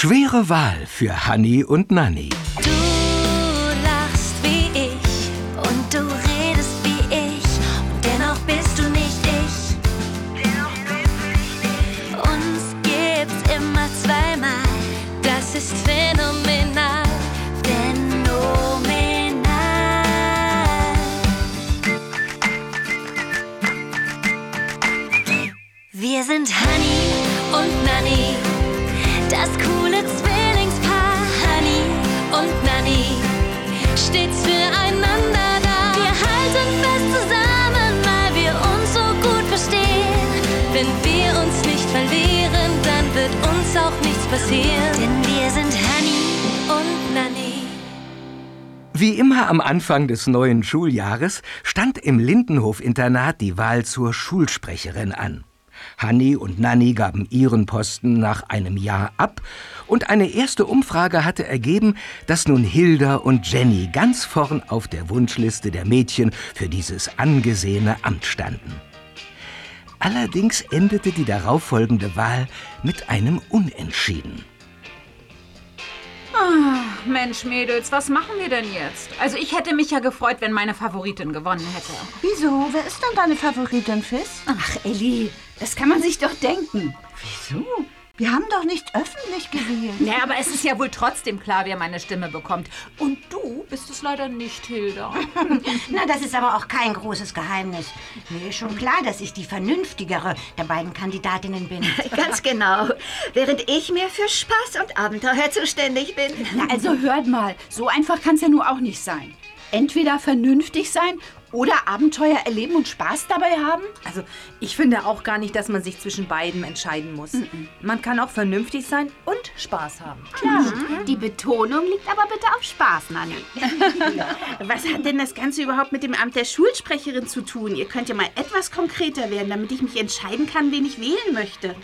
Schwere Wahl für Hanni und Nanni. Passieren. Denn wir sind Honey und Nanny. Wie immer am Anfang des neuen Schuljahres stand im Lindenhof-Internat die Wahl zur Schulsprecherin an. Hanni und Nanni gaben ihren Posten nach einem Jahr ab und eine erste Umfrage hatte ergeben, dass nun Hilda und Jenny ganz vorn auf der Wunschliste der Mädchen für dieses angesehene Amt standen. Allerdings endete die darauffolgende Wahl mit einem Unentschieden. Ah, Mensch, Mädels, was machen wir denn jetzt? Also ich hätte mich ja gefreut, wenn meine Favoritin gewonnen hätte. Wieso? Wer ist denn deine Favoritin, Fiss? Ach, Elli, das kann man sich doch denken. Wieso? Wir haben doch nicht öffentlich gewählt. Ja, aber es ist ja wohl trotzdem klar, wer meine Stimme bekommt. Und du bist es leider nicht, Hilda. Na, das ist aber auch kein großes Geheimnis. Mir ist schon klar, dass ich die vernünftigere der beiden Kandidatinnen bin. Ganz genau. Während ich mehr für Spaß und Abenteuer zuständig bin. Na, also hört mal, so einfach kann es ja nur auch nicht sein. Entweder vernünftig sein oder Abenteuer erleben und Spaß dabei haben? Also, ich finde auch gar nicht, dass man sich zwischen beiden entscheiden muss. Man kann auch vernünftig sein und Spaß haben. Die Betonung liegt aber bitte auf Spaß, Nanni. Was hat denn das Ganze überhaupt mit dem Amt der Schulsprecherin zu tun? Ihr könnt ja mal etwas konkreter werden, damit ich mich entscheiden kann, wen ich wählen möchte.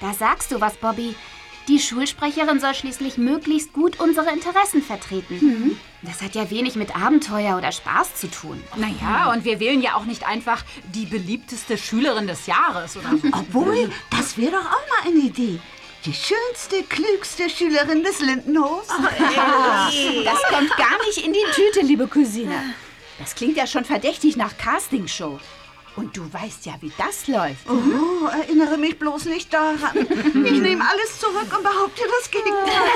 Da sagst du was, Bobby. Die Schulsprecherin soll schließlich möglichst gut unsere Interessen vertreten. Das hat ja wenig mit Abenteuer oder Spaß zu tun. Naja, und wir wählen ja auch nicht einfach die beliebteste Schülerin des Jahres oder. Obwohl, das wäre doch auch mal eine Idee. Die schönste, klügste Schülerin des Lindenhofs. Das kommt gar nicht in die Tüte, liebe Cousine. Das klingt ja schon verdächtig nach Castingshow. Und du weißt ja, wie das läuft. Oh, erinnere mich bloß nicht daran. Ich nehme alles zurück und behaupte das Gegenteil.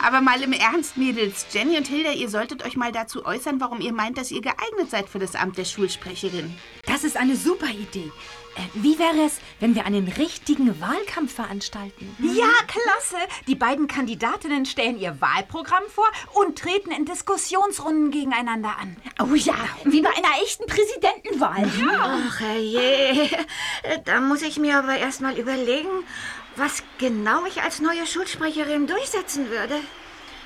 Aber mal im Ernst, Mädels. Jenny und Hilda, ihr solltet euch mal dazu äußern, warum ihr meint, dass ihr geeignet seid für das Amt der Schulsprecherin. Das ist eine super Idee. Äh, wie wäre es, wenn wir einen richtigen Wahlkampf veranstalten? Ja, klasse. Die beiden Kandidatinnen stellen ihr Wahlprogramm vor und treten in Diskussionsrunden gegeneinander an. Oh ja, wie bei einer echten Präsidentenwahl. Ach je, da muss ich mir aber erst mal überlegen, was genau ich als neue Schulsprecherin durchsetzen würde.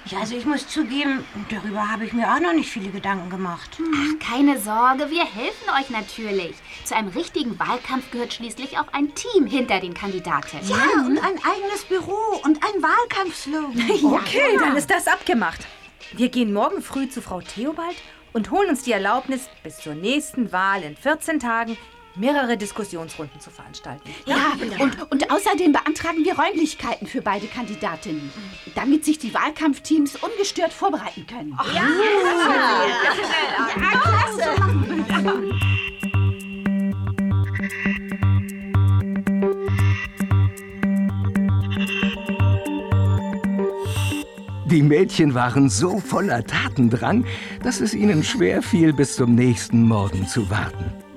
Ja, also ich muss zugeben, darüber habe ich mir auch noch nicht viele Gedanken gemacht. Ach, keine Sorge, wir helfen euch natürlich. Zu einem richtigen Wahlkampf gehört schließlich auch ein Team hinter den Kandidaten. Ja, und ein eigenes Büro und ein Wahlkampfslogan. Okay, dann ist das abgemacht. Wir gehen morgen früh zu Frau Theobald und holen uns die Erlaubnis, bis zur nächsten Wahl in 14 Tagen mehrere Diskussionsrunden zu veranstalten. Ja, und, und außerdem beantragen wir Räumlichkeiten für beide Kandidatinnen, damit sich die Wahlkampfteams ungestört vorbereiten können. Die Mädchen waren so voller Tatendrang, dass es ihnen schwer fiel, bis zum nächsten Morgen zu warten.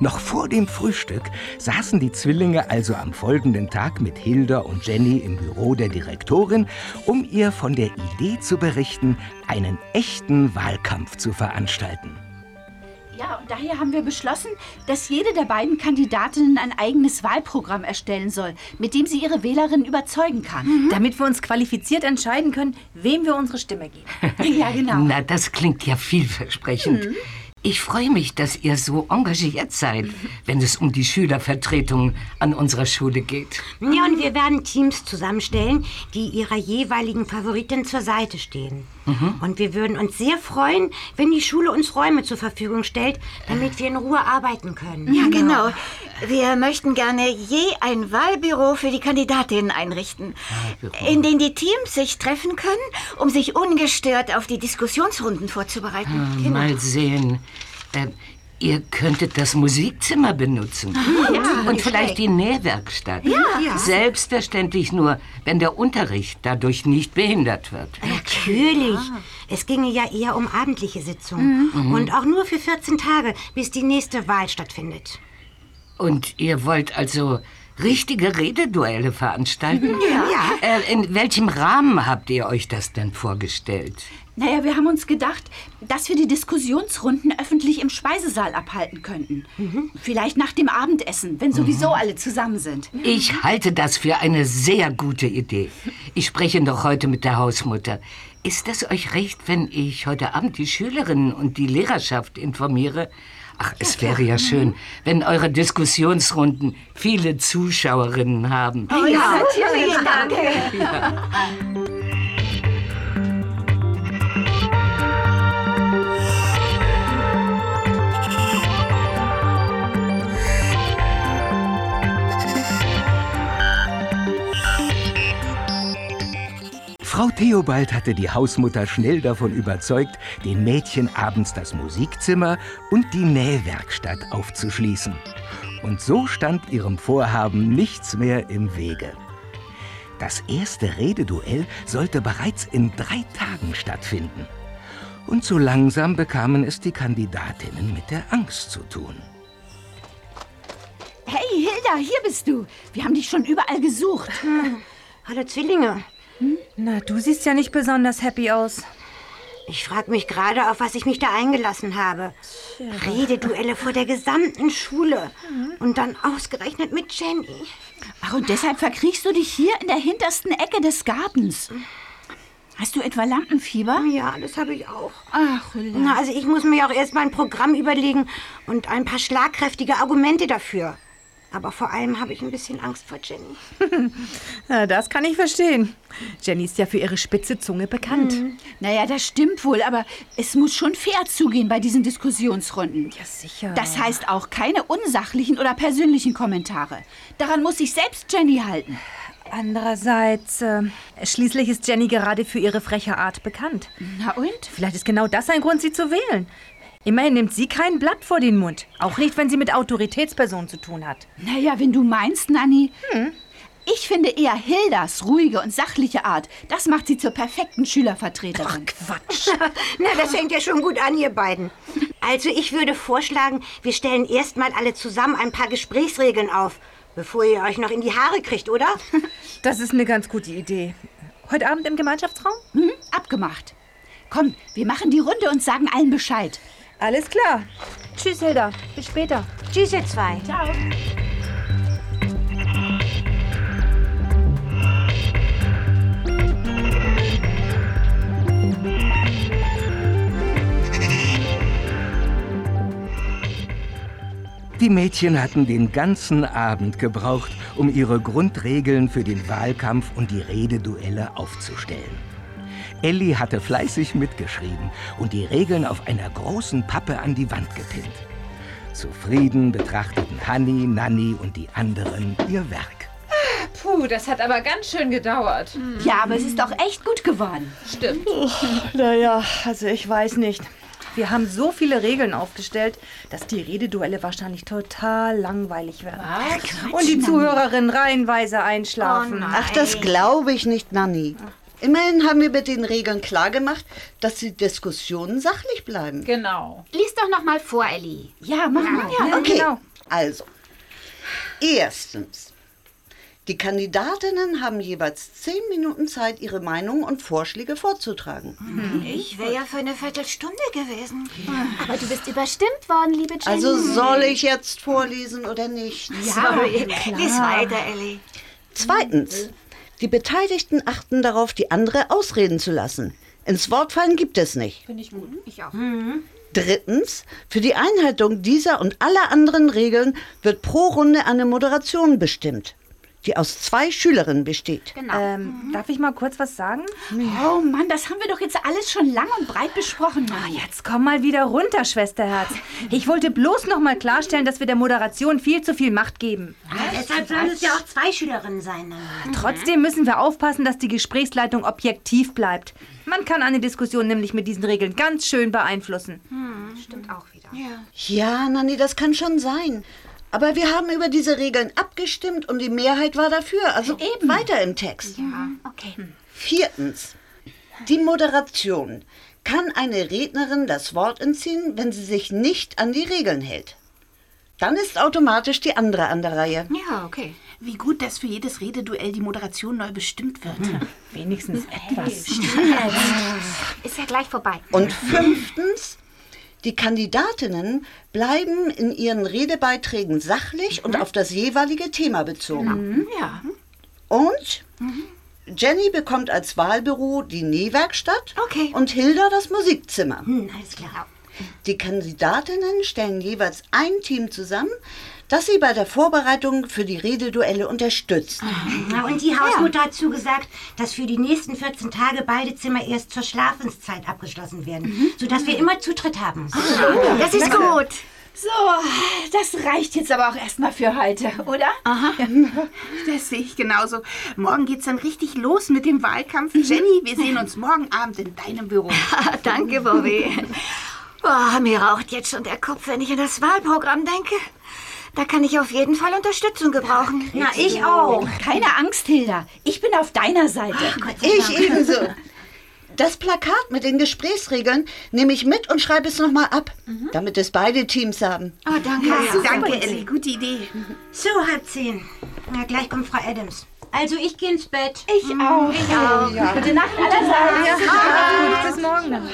Noch vor dem Frühstück saßen die Zwillinge also am folgenden Tag mit Hilda und Jenny im Büro der Direktorin, um ihr von der Idee zu berichten, einen echten Wahlkampf zu veranstalten. Ja, und daher haben wir beschlossen, dass jede der beiden Kandidatinnen ein eigenes Wahlprogramm erstellen soll, mit dem sie ihre Wählerinnen überzeugen kann. Damit wir uns qualifiziert entscheiden können, wem wir unsere Stimme geben. Ja, genau. Na, das klingt ja vielversprechend. Ich freue mich, dass ihr so engagiert seid, wenn es um die Schülervertretung an unserer Schule geht. Ja, und wir werden Teams zusammenstellen, die ihrer jeweiligen Favoritin zur Seite stehen. Und wir würden uns sehr freuen, wenn die Schule uns Räume zur Verfügung stellt, damit wir in Ruhe arbeiten können. Ja, genau. Wir möchten gerne je ein Wahlbüro für die Kandidatinnen einrichten, in dem die Teams sich treffen können, um sich ungestört auf die Diskussionsrunden vorzubereiten. Ah, Mal sehen. Äh, ihr könntet das Musikzimmer benutzen. Ja, Und vielleicht schlecht. die Nähwerkstatt. Ja. Ja. Selbstverständlich nur, wenn der Unterricht dadurch nicht behindert wird. Natürlich. Es ginge ja eher um abendliche Sitzungen. Mhm. Und auch nur für 14 Tage, bis die nächste Wahl stattfindet. Und ihr wollt also richtige Rededuelle veranstalten? Ja. Äh, in welchem Rahmen habt ihr euch das denn vorgestellt? Naja, wir haben uns gedacht, dass wir die Diskussionsrunden öffentlich im Speisesaal abhalten könnten. Vielleicht nach dem Abendessen, wenn sowieso alle zusammen sind. Ich halte das für eine sehr gute Idee. Ich spreche noch heute mit der Hausmutter. Ist es euch recht, wenn ich heute Abend die Schülerinnen und die Lehrerschaft informiere? Ach, es wäre ja schön, wenn eure Diskussionsrunden viele Zuschauerinnen haben. Oh ja, natürlich, danke. Frau Theobald hatte die Hausmutter schnell davon überzeugt, den Mädchen abends das Musikzimmer und die Nähwerkstatt aufzuschließen. Und so stand ihrem Vorhaben nichts mehr im Wege. Das erste Rededuell sollte bereits in drei Tagen stattfinden. Und so langsam bekamen es die Kandidatinnen mit der Angst zu tun. Hey, Hilda, hier bist du. Wir haben dich schon überall gesucht. Hallo Zwillinge. Na, du siehst ja nicht besonders happy aus. Ich frage mich gerade, auf was ich mich da eingelassen habe. Rededuelle vor der gesamten Schule. Und dann ausgerechnet mit Jenny. Ach, und deshalb verkriechst du dich hier in der hintersten Ecke des Gartens. Hast du etwa Lampenfieber? Ja, das habe ich auch. Ach, Hilda. Na, also ich muss mir auch erst mal ein Programm überlegen und ein paar schlagkräftige Argumente dafür. Aber vor allem habe ich ein bisschen Angst vor Jenny. Das kann ich verstehen. Jenny ist ja für ihre spitze Zunge bekannt. Naja, das stimmt wohl, aber es muss schon fair zugehen bei diesen Diskussionsrunden. Ja, sicher. Das heißt auch keine unsachlichen oder persönlichen Kommentare. Daran muss sich selbst Jenny halten. Andererseits, äh, schließlich ist Jenny gerade für ihre freche Art bekannt. Na und? Vielleicht ist genau das ein Grund, sie zu wählen. Immerhin nimmt sie kein Blatt vor den Mund. Auch nicht, wenn sie mit Autoritätspersonen zu tun hat. Naja, wenn du meinst, Nanni. Ich finde eher Hildas ruhige und sachliche Art. Das macht sie zur perfekten Schülervertreterin. Quatsch. Na, das fängt ja schon gut an, ihr beiden. Also ich würde vorschlagen, wir stellen erstmal alle zusammen ein paar Gesprächsregeln auf, bevor ihr euch noch in die Haare kriegt, oder? Das ist eine ganz gute Idee. Heute Abend im Gemeinschaftsraum? Hm, abgemacht. Komm, wir machen die Runde und sagen allen Bescheid. Alles klar. Tschüss, Hilda. Bis später. Tschüss, ihr zwei. Ciao. Die Mädchen hatten den ganzen Abend gebraucht, um ihre Grundregeln für den Wahlkampf und die Rededuelle aufzustellen. Elli hatte fleißig mitgeschrieben und die Regeln auf einer großen Pappe an die Wand gepinnt. Zufrieden betrachteten Hanni, Nanni und die anderen ihr Werk. Puh, das hat aber ganz schön gedauert. Ja, aber es ist auch echt gut geworden. Stimmt. Naja, also ich weiß nicht. Wir haben so viele Regeln aufgestellt, dass die Rededuelle wahrscheinlich total langweilig werden. Und die Zuhörerinnen reihenweise einschlafen. Ach, das glaube ich nicht, Nanni. Immerhin haben wir mit den Regeln klargemacht, dass die Diskussionen sachlich bleiben. Genau. Lies doch noch mal vor, Elli. Ja, mach mal. Ja, Okay, genau. also. Erstens. Die Kandidatinnen haben jeweils zehn Minuten Zeit, ihre Meinungen und Vorschläge vorzutragen. Ich wäre ja für eine Viertelstunde gewesen. Aber du bist überstimmt worden, liebe Jenny. Also soll ich jetzt vorlesen oder nicht? Sorry. Lies weiter, Ellie. Zweitens. Die Beteiligten achten darauf, die andere ausreden zu lassen. Ins Wort fallen gibt es nicht. Finde ich gut. Ich auch. Drittens, für die Einhaltung dieser und aller anderen Regeln wird pro Runde eine Moderation bestimmt. Die aus zwei Schülerinnen besteht. Genau. Ähm, Darf ich mal kurz was sagen? Oh Mann, das haben wir doch jetzt alles schon lang und breit besprochen. Mann. Jetzt komm mal wieder runter, Schwesterherz. Ich wollte bloß noch mal klarstellen, dass wir der Moderation viel zu viel Macht geben. deshalb sollen es ja auch zwei Schülerinnen sein. Dann. Trotzdem müssen wir aufpassen, dass die Gesprächsleitung objektiv bleibt. Man kann eine Diskussion nämlich mit diesen Regeln ganz schön beeinflussen. Stimmt auch wieder. Ja, Nanni, das kann schon sein. Aber wir haben über diese Regeln abgestimmt und die Mehrheit war dafür. Also eben weiter im Text. Ja, okay. Viertens. Die Moderation. Kann eine Rednerin das Wort entziehen, wenn sie sich nicht an die Regeln hält? Dann ist automatisch die andere an der Reihe. Ja, okay. Wie gut, dass für jedes Rededuell die Moderation neu bestimmt wird. Wenigstens etwas. Ist ja gleich vorbei. Und fünftens, die Kandidatinnen bleiben in ihren Redebeiträgen sachlich und auf das jeweilige Thema bezogen. Ja. Und Jenny bekommt als Wahlbüro die Nähwerkstatt Okay. und Hilda das Musikzimmer. Hm, alles klar. Die Kandidatinnen stellen jeweils ein Team zusammen, das sie bei der Vorbereitung für die Rededuelle unterstützt. Na, und die Hausmutter hat zugesagt, dass für die nächsten 14 Tage beide Zimmer erst zur Schlafenszeit abgeschlossen werden, sodass wir immer Zutritt haben. Das ist gut. So, das reicht jetzt aber auch erstmal für heute, oder? Aha. Das sehe ich genauso. Morgen geht's dann richtig los mit dem Wahlkampf. Jenny, wir sehen uns morgen Abend in deinem Büro. Danke, Bobby. Oh, mir raucht jetzt schon der Kopf, wenn ich an das Wahlprogramm denke. Da kann ich auf jeden Fall Unterstützung gebrauchen. Na, ich auch. Keine Angst, Hilda. Ich bin auf deiner Seite. Ich ebenso. Das Plakat mit den Gesprächsregeln nehme ich mit und schreibe es nochmal ab, damit es beide Teams haben. Oh, danke. Danke, Ellie. Gute Idee. So, halb zehn. Na, gleich kommt Frau Adams. Also, ich gehe ins Bett. Ich auch. Ich auch. Gute Nacht allerseits. Bis morgen dann.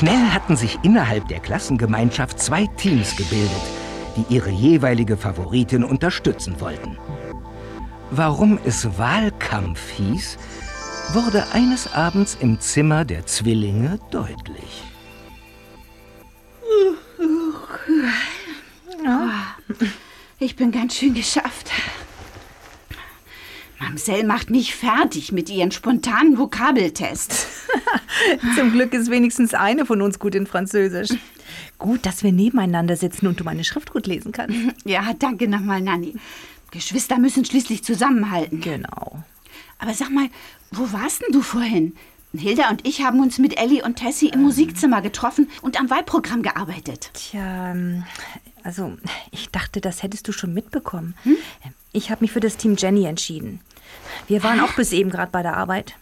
Schnell hatten sich innerhalb der Klassengemeinschaft zwei Teams gebildet, die ihre jeweilige Favoritin unterstützen wollten. Warum es Wahlkampf hieß, wurde eines Abends im Zimmer der Zwillinge deutlich. Ich bin ganz schön geschafft. Mamsell macht mich fertig mit ihren spontanen Vokabeltests. Zum Glück ist wenigstens eine von uns gut in Französisch. Gut, dass wir nebeneinander sitzen und du meine Schrift gut lesen kannst. Ja, danke nochmal, Nanni. Geschwister müssen schließlich zusammenhalten. Genau. Aber sag mal, wo warst denn du vorhin? Hilda und ich haben uns mit Ellie und Tessie im Musikzimmer getroffen und am Wahlprogramm gearbeitet. Tja, ähm, also ich dachte, das hättest du schon mitbekommen. Ich habe mich für das Team Jenny entschieden. Wir waren auch bis eben gerade bei der Arbeit.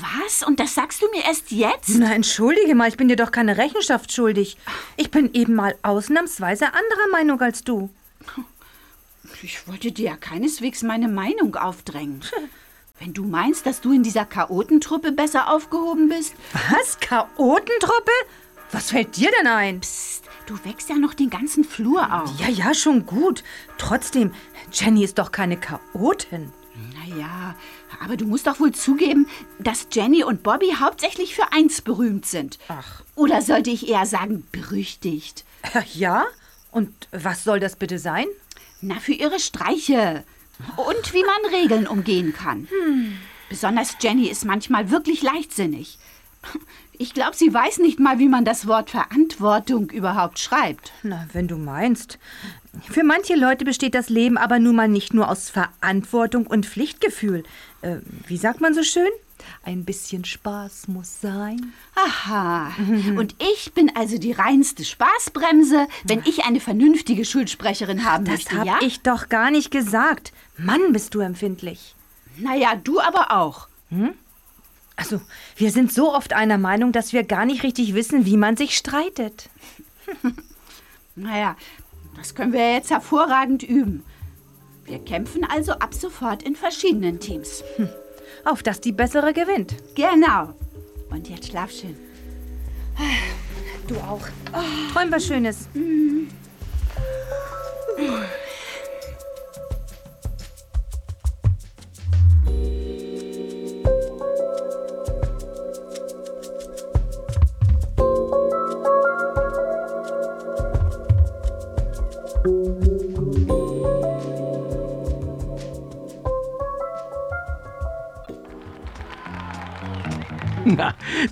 Was? Und das sagst du mir erst jetzt? Na, entschuldige mal, ich bin dir doch keine Rechenschaft schuldig. Ich bin eben mal ausnahmsweise anderer Meinung als du. Ich wollte dir ja keineswegs meine Meinung aufdrängen. Wenn du meinst, dass du in dieser Chaotentruppe besser aufgehoben bist. Was? Chaotentruppe? Was fällt dir denn ein? Psst, du wächst ja noch den ganzen Flur auf. Ja, ja, schon gut. Trotzdem, Jenny ist doch keine Chaotin. Naja, aber du musst doch wohl zugeben, dass Jenny und Bobby hauptsächlich für eins berühmt sind. Ach. Oder sollte ich eher sagen, berüchtigt? Ja? Und was soll das bitte sein? Na, für ihre Streiche. Und wie man Regeln umgehen kann. Besonders Jenny ist manchmal wirklich leichtsinnig. Ich glaube, sie weiß nicht mal, wie man das Wort Verantwortung überhaupt schreibt. Na, wenn du meinst. Für manche Leute besteht das Leben aber nun mal nicht nur aus Verantwortung und Pflichtgefühl. Äh, wie sagt man so schön? Ein bisschen Spaß muss sein. Aha. Und ich bin also die reinste Spaßbremse, wenn ich eine vernünftige Schulsprecherin haben Das möchte, hab ja? ich doch gar nicht gesagt. Mann, bist du empfindlich. Naja, du aber auch. Also, wir sind so oft einer Meinung, dass wir gar nicht richtig wissen, wie man sich streitet. Naja, das können wir jetzt hervorragend üben. Wir kämpfen also ab sofort in verschiedenen Teams. Auf dass die bessere gewinnt. Genau. Und jetzt schlaf schön. Du auch. Träum was Schönes. Na,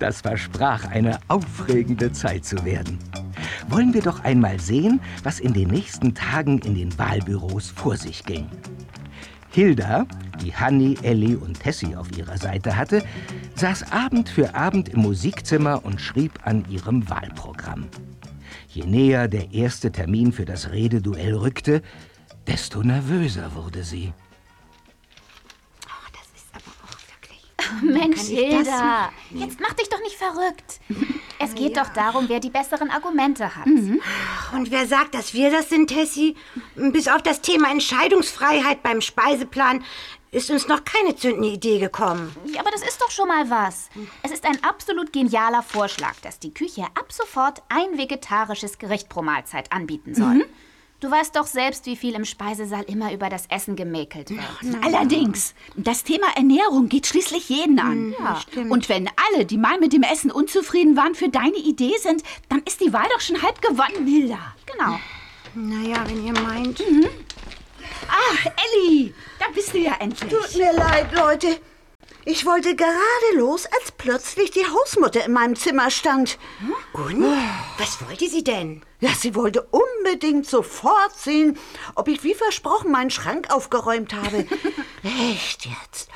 das versprach eine aufregende Zeit zu werden. Wollen wir doch einmal sehen, was in den nächsten Tagen in den Wahlbüros vor sich ging. Hilda, die Hanni, Elli und Tessie auf ihrer Seite hatte, saß Abend für Abend im Musikzimmer und schrieb an ihrem Wahlprogramm. Je näher der erste Termin für das Rededuell rückte, desto nervöser wurde sie. Hilda, jetzt mach dich doch nicht verrückt. Es geht doch darum, wer die besseren Argumente hat. Und wer sagt, dass wir das sind, Tessie? Bis auf das Thema Entscheidungsfreiheit beim Speiseplan ist uns noch keine zündende Idee gekommen. Ja, aber das ist doch schon mal was. Es ist ein absolut genialer Vorschlag, dass die Küche ab sofort ein vegetarisches Gericht pro Mahlzeit anbieten soll. Du weißt doch selbst, wie viel im Speisesaal immer über das Essen gemäkelt wird. Allerdings, das Thema Ernährung geht schließlich jeden an. Ja, Und wenn alle, die mal mit dem Essen unzufrieden waren, für deine Idee sind, dann ist die Wahl doch schon halb gewonnen, Hilda. Genau. Naja, wenn ihr meint. Ach, Elli, da bist du ja endlich. Tut mir leid, Leute. Ich wollte gerade los, als plötzlich die Hausmutter in meinem Zimmer stand. Und? Was wollte sie denn? Ja, sie wollte unbedingt sofort sehen, ob ich wie versprochen meinen Schrank aufgeräumt habe. Echt jetzt?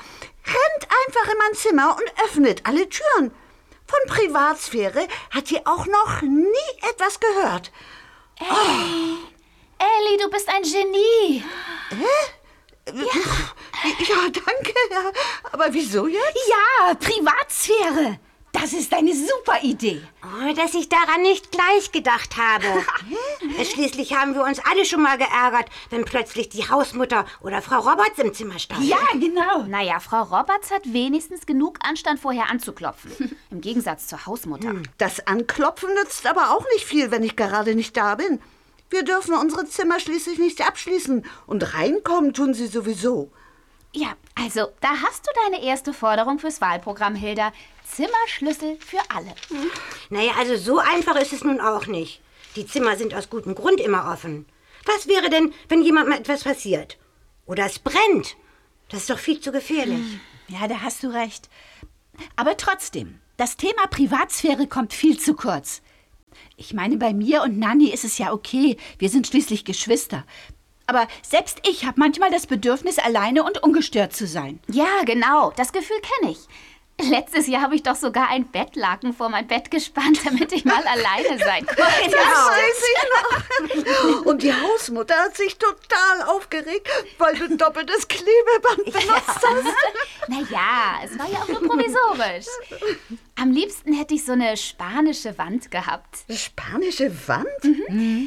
Rennt einfach in mein Zimmer und öffnet alle Türen. Von Privatsphäre hat sie auch noch nie etwas gehört. Elli, du bist ein Genie. Ja, danke. Ja. Aber wieso jetzt? Ja, Privatsphäre. Das ist eine super Idee. Oh, dass ich daran nicht gleich gedacht habe. Schließlich haben wir uns alle schon mal geärgert, wenn plötzlich die Hausmutter oder Frau Roberts im Zimmer stand. Ja, genau. Naja, Frau Roberts hat wenigstens genug Anstand, vorher anzuklopfen. Im Gegensatz zur Hausmutter. Das Anklopfen nützt aber auch nicht viel, wenn ich gerade nicht da bin. Wir dürfen unsere Zimmer schließlich nicht abschließen. Und reinkommen tun sie sowieso. Ja, also, da hast du deine erste Forderung fürs Wahlprogramm, Hilda. Zimmerschlüssel für alle. Naja, also so einfach ist es nun auch nicht. Die Zimmer sind aus gutem Grund immer offen. Was wäre denn, wenn jemandem etwas passiert? Oder es brennt? Das ist doch viel zu gefährlich. Ja, da hast du recht. Aber trotzdem, das Thema Privatsphäre kommt viel zu kurz. Ich meine, bei mir und Nanny ist es ja okay. Wir sind schließlich Geschwister. Aber selbst ich habe manchmal das Bedürfnis, alleine und ungestört zu sein. Ja, genau. Das Gefühl kenne ich. Letztes Jahr habe ich doch sogar ein Bettlaken vor mein Bett gespannt, damit ich mal alleine sein konnte. Das weiß ich noch. Und die Hausmutter hat sich total aufgeregt, weil du doppeltes Klebeband benutzt hast. Naja, es war ja auch nur provisorisch. Am liebsten hätte ich so eine spanische Wand gehabt. Spanische Wand?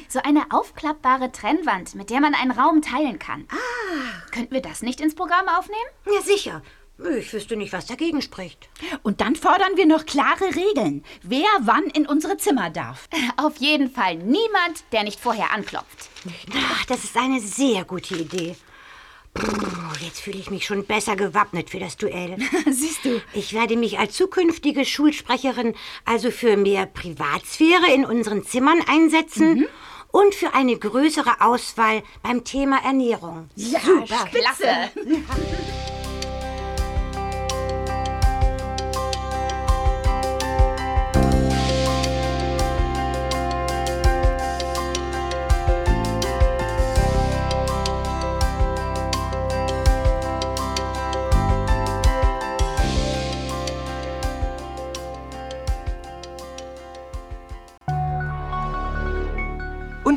So eine aufklappbare Trennwand, mit der man einen Raum teilen kann. Ah. Könnten wir das nicht ins Programm aufnehmen? Ja, sicher. Ich wüsste nicht, was dagegen spricht. Und dann fordern wir noch klare Regeln, wer wann in unsere Zimmer darf. Auf jeden Fall niemand, der nicht vorher anklopft. Ach, das ist eine sehr gute Idee. Jetzt fühle ich mich schon besser gewappnet für das Duell. Siehst du? Ich werde mich als zukünftige Schulsprecherin also für mehr Privatsphäre in unseren Zimmern einsetzen und für eine größere Auswahl beim Thema Ernährung. Ja, Super. Klasse.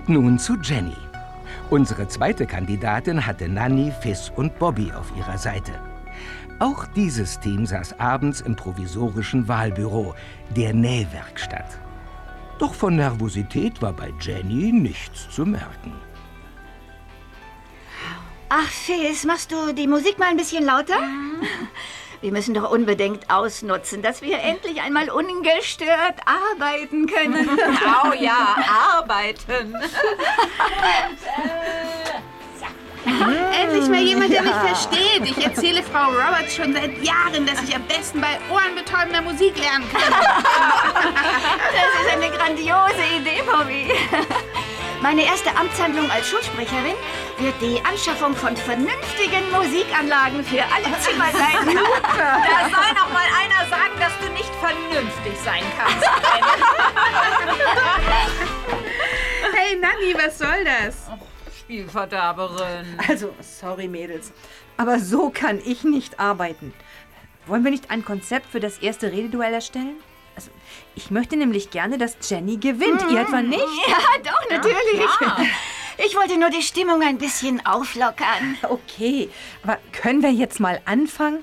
Und nun zu Jenny. Unsere zweite Kandidatin hatte Nanny, Fiss und Bobby auf ihrer Seite. Auch dieses Team saß abends im provisorischen Wahlbüro, der Nähwerkstatt. Doch von Nervosität war bei Jenny nichts zu merken. Ach, Fes, machst du die Musik mal ein bisschen lauter? Wir müssen doch unbedingt ausnutzen, dass wir endlich einmal ungestört arbeiten können. Oh ja, arbeiten. Endlich mal jemand, der mich versteht. Ich erzähle Frau Roberts schon seit Jahren, dass ich am besten bei ohrenbetäubender Musik lernen kann. Das ist eine grandiose Idee, Bobby. Meine erste Amtshandlung als Schulsprecherin wird die Anschaffung von vernünftigen Musikanlagen für alle Zimmer sein. Da soll noch mal einer sagen, dass du nicht vernünftig sein kannst. Hey Nanni, was soll das? Spielverderberin. Also, sorry, Mädels. Aber so kann ich nicht arbeiten. Wollen wir nicht ein Konzept für das erste Rededuell erstellen? Also, ich möchte nämlich gerne, dass Jenny gewinnt. Ihr etwa nicht? Ja, doch, natürlich. klar. Ich wollte nur die Stimmung ein bisschen auflockern. Okay, aber können wir jetzt mal anfangen?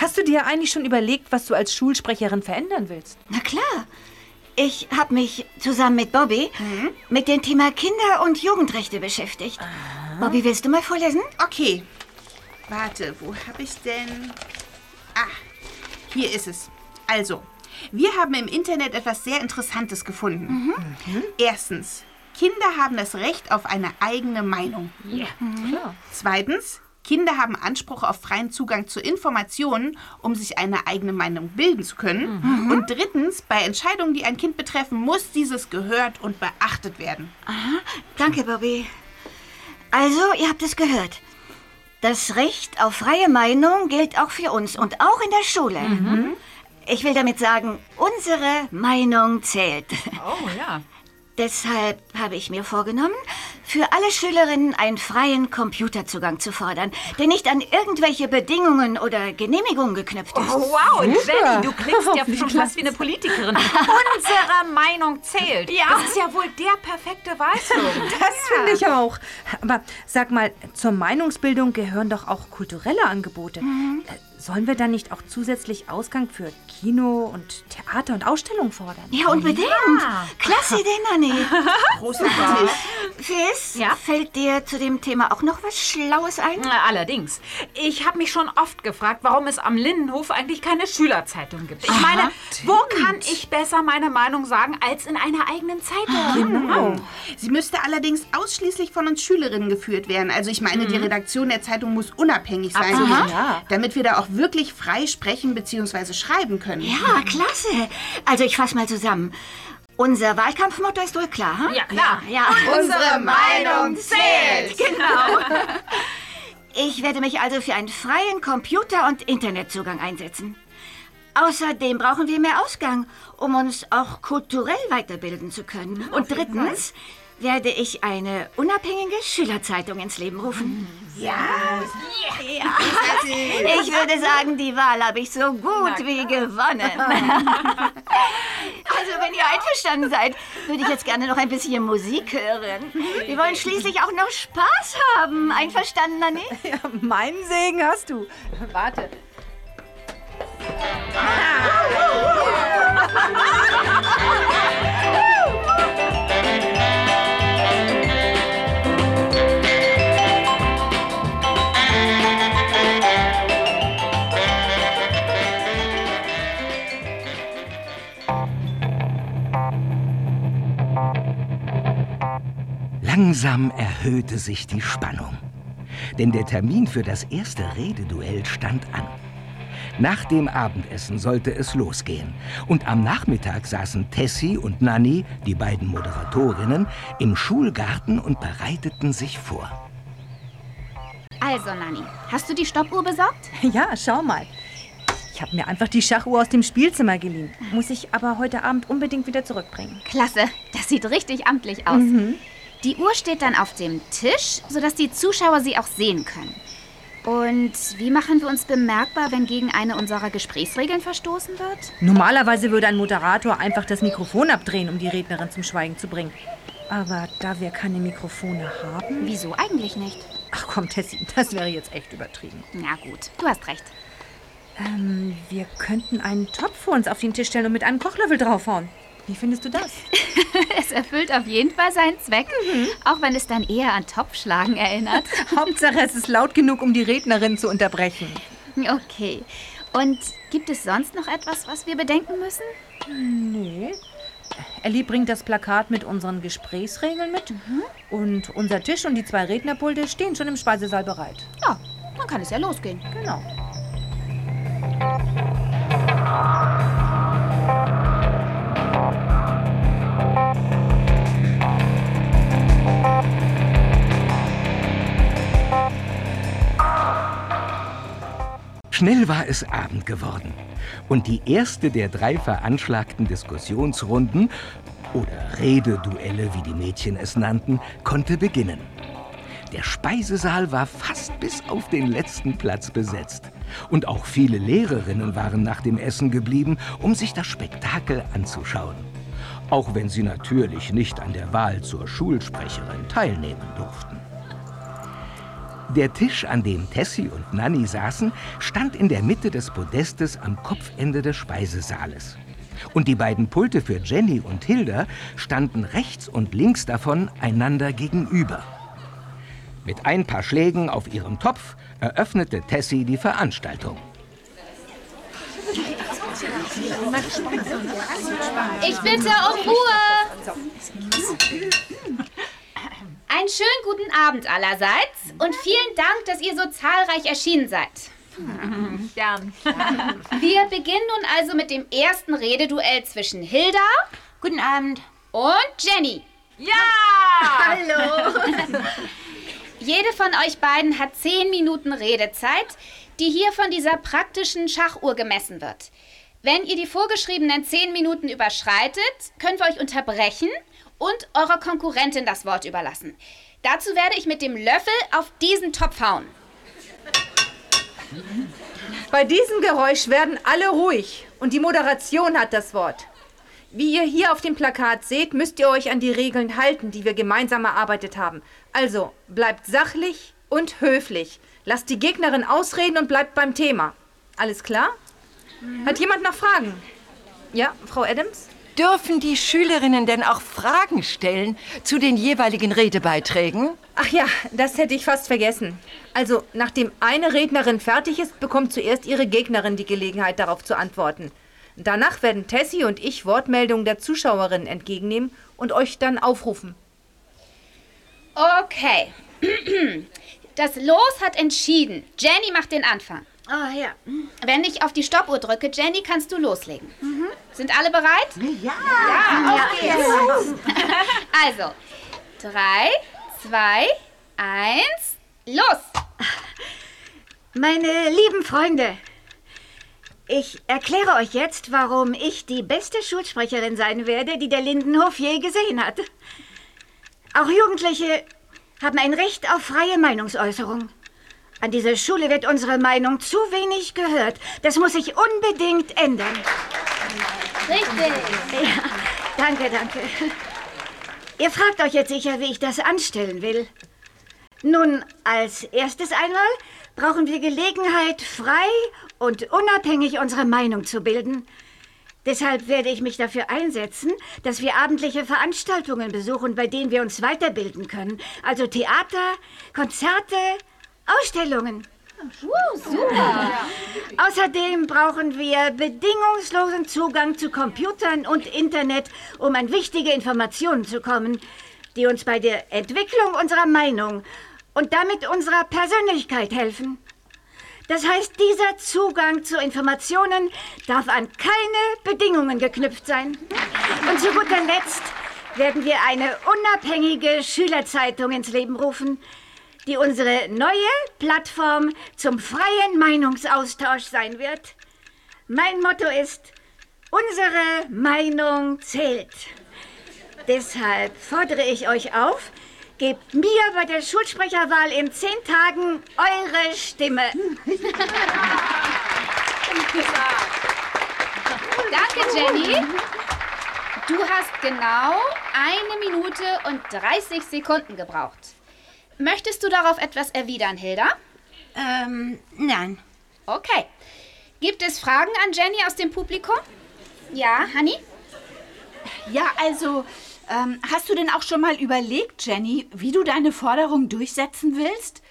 Hast du dir eigentlich schon überlegt, was du als Schulsprecherin verändern willst? Na klar. Ich habe mich zusammen mit Bobby mit dem Thema Kinder- und Jugendrechte beschäftigt. Bobby, willst du mal vorlesen? Okay. Warte, wo habe ich denn? Ah, hier ist es. Also, wir haben im Internet etwas sehr Interessantes gefunden. Erstens, Kinder haben das Recht auf eine eigene Meinung. Ja, klar. Zweitens, Kinder haben Anspruch auf freien Zugang zu Informationen, um sich eine eigene Meinung bilden zu können. Und drittens, bei Entscheidungen, die ein Kind betreffen, muss dieses gehört und beachtet werden. Aha, danke, Bobby. Also, ihr habt es gehört. Das Recht auf freie Meinung gilt auch für uns und auch in der Schule. Ich will damit sagen, unsere Meinung zählt. Oh ja. Deshalb habe ich mir vorgenommen, für alle Schülerinnen einen freien Computerzugang zu fordern, der nicht an irgendwelche Bedingungen oder Genehmigungen geknüpft ist. Oh, wow. Jenny, du klingst ja schon fast wie eine Politikerin. Unsere Meinung zählt. Ja. Das ist ja wohl der perfekte Wahlslogan. Das finde ich auch. Aber sag mal, zur Meinungsbildung gehören doch auch kulturelle Angebote. Äh, Sollen wir dann nicht auch zusätzlich Ausgang für Kino und Theater und Ausstellungen fordern? Ja, unbedingt. Klasse Idee, Nanni. Großartig. Fizz, fällt dir zu dem Thema auch noch was Schlaues ein? Na, Allerdings. Ich habe mich schon oft gefragt, warum es am Lindenhof eigentlich keine Schülerzeitung gibt. Ich Aha, meine, wo stimmt. kann ich besser meine Meinung sagen als in einer eigenen Zeitung? Genau. Sie müsste allerdings ausschließlich von uns Schülerinnen geführt werden. Also ich meine, die Mhm. Redaktion der Zeitung muss unabhängig sein, Absolut. Aha. damit wir da auch wirklich frei sprechen bzw. schreiben können. Ja, klasse. Also ich fasse mal zusammen. Unser Wahlkampfmotto ist wohl klar, hm? Ja, klar. Ja, Unsere Meinung zählt. Genau. Ich werde mich also für einen freien Computer- und Internetzugang einsetzen. Außerdem brauchen wir mehr Ausgang, um uns auch kulturell weiterbilden zu können. Und drittens werde ich eine unabhängige Schülerzeitung ins Leben rufen. Ja. ja. Ich würde sagen, die Wahl habe ich so gut wie gewonnen. Also, wenn ihr einverstanden seid, würde ich jetzt gerne noch ein bisschen Musik hören. Wir wollen schließlich auch noch Spaß haben. Einverstanden, Nanni? Ja, meinen Segen hast du. Warte. Langsam erhöhte sich die Spannung. Denn der Termin für das erste Rededuell stand an. Nach dem Abendessen sollte es losgehen. Und am Nachmittag saßen Tessie und Nanny, die beiden Moderatorinnen, im Schulgarten und bereiteten sich vor. Also, Nanni, hast du die Stoppuhr besorgt? Ja, schau mal. Ich habe mir einfach die Schachuhr aus dem Spielzimmer geliehen. Muss ich aber heute Abend unbedingt wieder zurückbringen. Klasse, das sieht richtig amtlich aus. Mhm. Die Uhr steht dann auf dem Tisch, sodass die Zuschauer sie auch sehen können. Und wie machen wir uns bemerkbar, wenn gegen eine unserer Gesprächsregeln verstoßen wird? Normalerweise würde ein Moderator einfach das Mikrofon abdrehen, um die Rednerin zum Schweigen zu bringen. Aber da wir keine Mikrofone haben. Wieso eigentlich nicht? Ach komm, Tessie, das wäre jetzt echt übertrieben. Na gut, du hast recht. Ähm, wir könnten einen Topf vor uns auf den Tisch stellen und mit einem Kochlöffel draufhauen. Wie findest du das? es erfüllt auf jeden Fall seinen Zweck, auch wenn es dann eher an Topfschlagen erinnert. Hauptsache, es ist laut genug, um die Rednerin zu unterbrechen. Okay. Und gibt es sonst noch etwas, was wir bedenken müssen? Nee. Ellie bringt das Plakat mit unseren Gesprächsregeln mit. Und unser Tisch und die zwei Rednerpulte stehen schon im Speisesaal bereit. Ja, dann kann es ja losgehen. Genau. Schnell war es Abend geworden. Und die erste der drei veranschlagten Diskussionsrunden oder Rededuelle, wie die Mädchen es nannten, konnte beginnen. Der Speisesaal war fast bis auf den letzten Platz besetzt. Und auch viele Lehrerinnen waren nach dem Essen geblieben, um sich das Spektakel anzuschauen. Auch wenn sie natürlich nicht an der Wahl zur Schulsprecherin teilnehmen durften. Der Tisch, an dem Tessie und Nanny saßen, stand in der Mitte des Podestes am Kopfende des Speisesaales. Und die beiden Pulte für Jenny und Hilda standen rechts und links davon einander gegenüber. Mit ein paar Schlägen auf ihrem Topf eröffnete Tessie die Veranstaltung. Ich bitte um Ruhe. Einen schönen guten Abend allerseits und vielen Dank, dass ihr so zahlreich erschienen seid. Gern. Wir beginnen nun also mit dem ersten Rededuell zwischen Hilda. Guten Abend. Und Jenny. Ja! Hallo! Jede von euch beiden hat zehn Minuten Redezeit, die hier von dieser praktischen Schachuhr gemessen wird. Wenn ihr die vorgeschriebenen zehn Minuten überschreitet, können wir euch unterbrechen und eurer Konkurrentin das Wort überlassen. Dazu werde ich mit dem Löffel auf diesen Topf hauen. Bei diesem Geräusch werden alle ruhig und die Moderation hat das Wort. Wie ihr hier auf dem Plakat seht, müsst ihr euch an die Regeln halten, die wir gemeinsam erarbeitet haben. Also bleibt sachlich und höflich. Lasst die Gegnerin ausreden und bleibt beim Thema. Alles klar? Hat jemand noch Fragen? Ja, Frau Adams? Dürfen die Schülerinnen denn auch Fragen stellen zu den jeweiligen Redebeiträgen? Ach ja, das hätte ich fast vergessen. Also, nachdem eine Rednerin fertig ist, bekommt zuerst ihre Gegnerin die Gelegenheit, darauf zu antworten. Danach werden Tessie und ich Wortmeldungen der Zuschauerinnen entgegennehmen und euch dann aufrufen. Okay. Das Los hat entschieden. Jenny macht den Anfang. Oh ja. Wenn ich auf die Stoppuhr drücke, Jenny, kannst du loslegen. Sind alle bereit? Ja. Ja, Ja, auf geht's. Also, drei, zwei, eins, los! Meine lieben Freunde, ich erkläre euch jetzt, warum ich die beste Schulsprecherin sein werde, die der Lindenhof je gesehen hat. Auch Jugendliche haben ein Recht auf freie Meinungsäußerung. An dieser Schule wird unsere Meinung zu wenig gehört. Das muss sich unbedingt ändern. Richtig. Ja, danke, danke. Ihr fragt euch jetzt sicher, wie ich das anstellen will. Nun, als erstes einmal brauchen wir Gelegenheit, frei und unabhängig unsere Meinung zu bilden. Deshalb werde ich mich dafür einsetzen, dass wir abendliche Veranstaltungen besuchen, bei denen wir uns weiterbilden können. Also Theater, Konzerte, Ausstellungen. super. Außerdem brauchen wir bedingungslosen Zugang zu Computern und Internet, um an wichtige Informationen zu kommen, die uns bei der Entwicklung unserer Meinung und damit unserer Persönlichkeit helfen. Das heißt, dieser Zugang zu Informationen darf an keine Bedingungen geknüpft sein. Und zu guter Letzt werden wir eine unabhängige Schülerzeitung ins Leben rufen, die unsere neue Plattform zum freien Meinungsaustausch sein wird. Mein Motto ist, unsere Meinung zählt. Deshalb fordere ich euch auf, gebt mir bei der Schulsprecherwahl in zehn Tagen eure Stimme. Danke, Jenny. Du hast genau eine Minute und 30 Sekunden gebraucht. Möchtest du darauf etwas erwidern, Hilda? Ähm, nein. Okay. Gibt es Fragen an Jenny aus dem Publikum? Ja, Hanni? Ja, also, ähm, hast du denn auch schon mal überlegt, Jenny, wie du deine Forderung durchsetzen willst?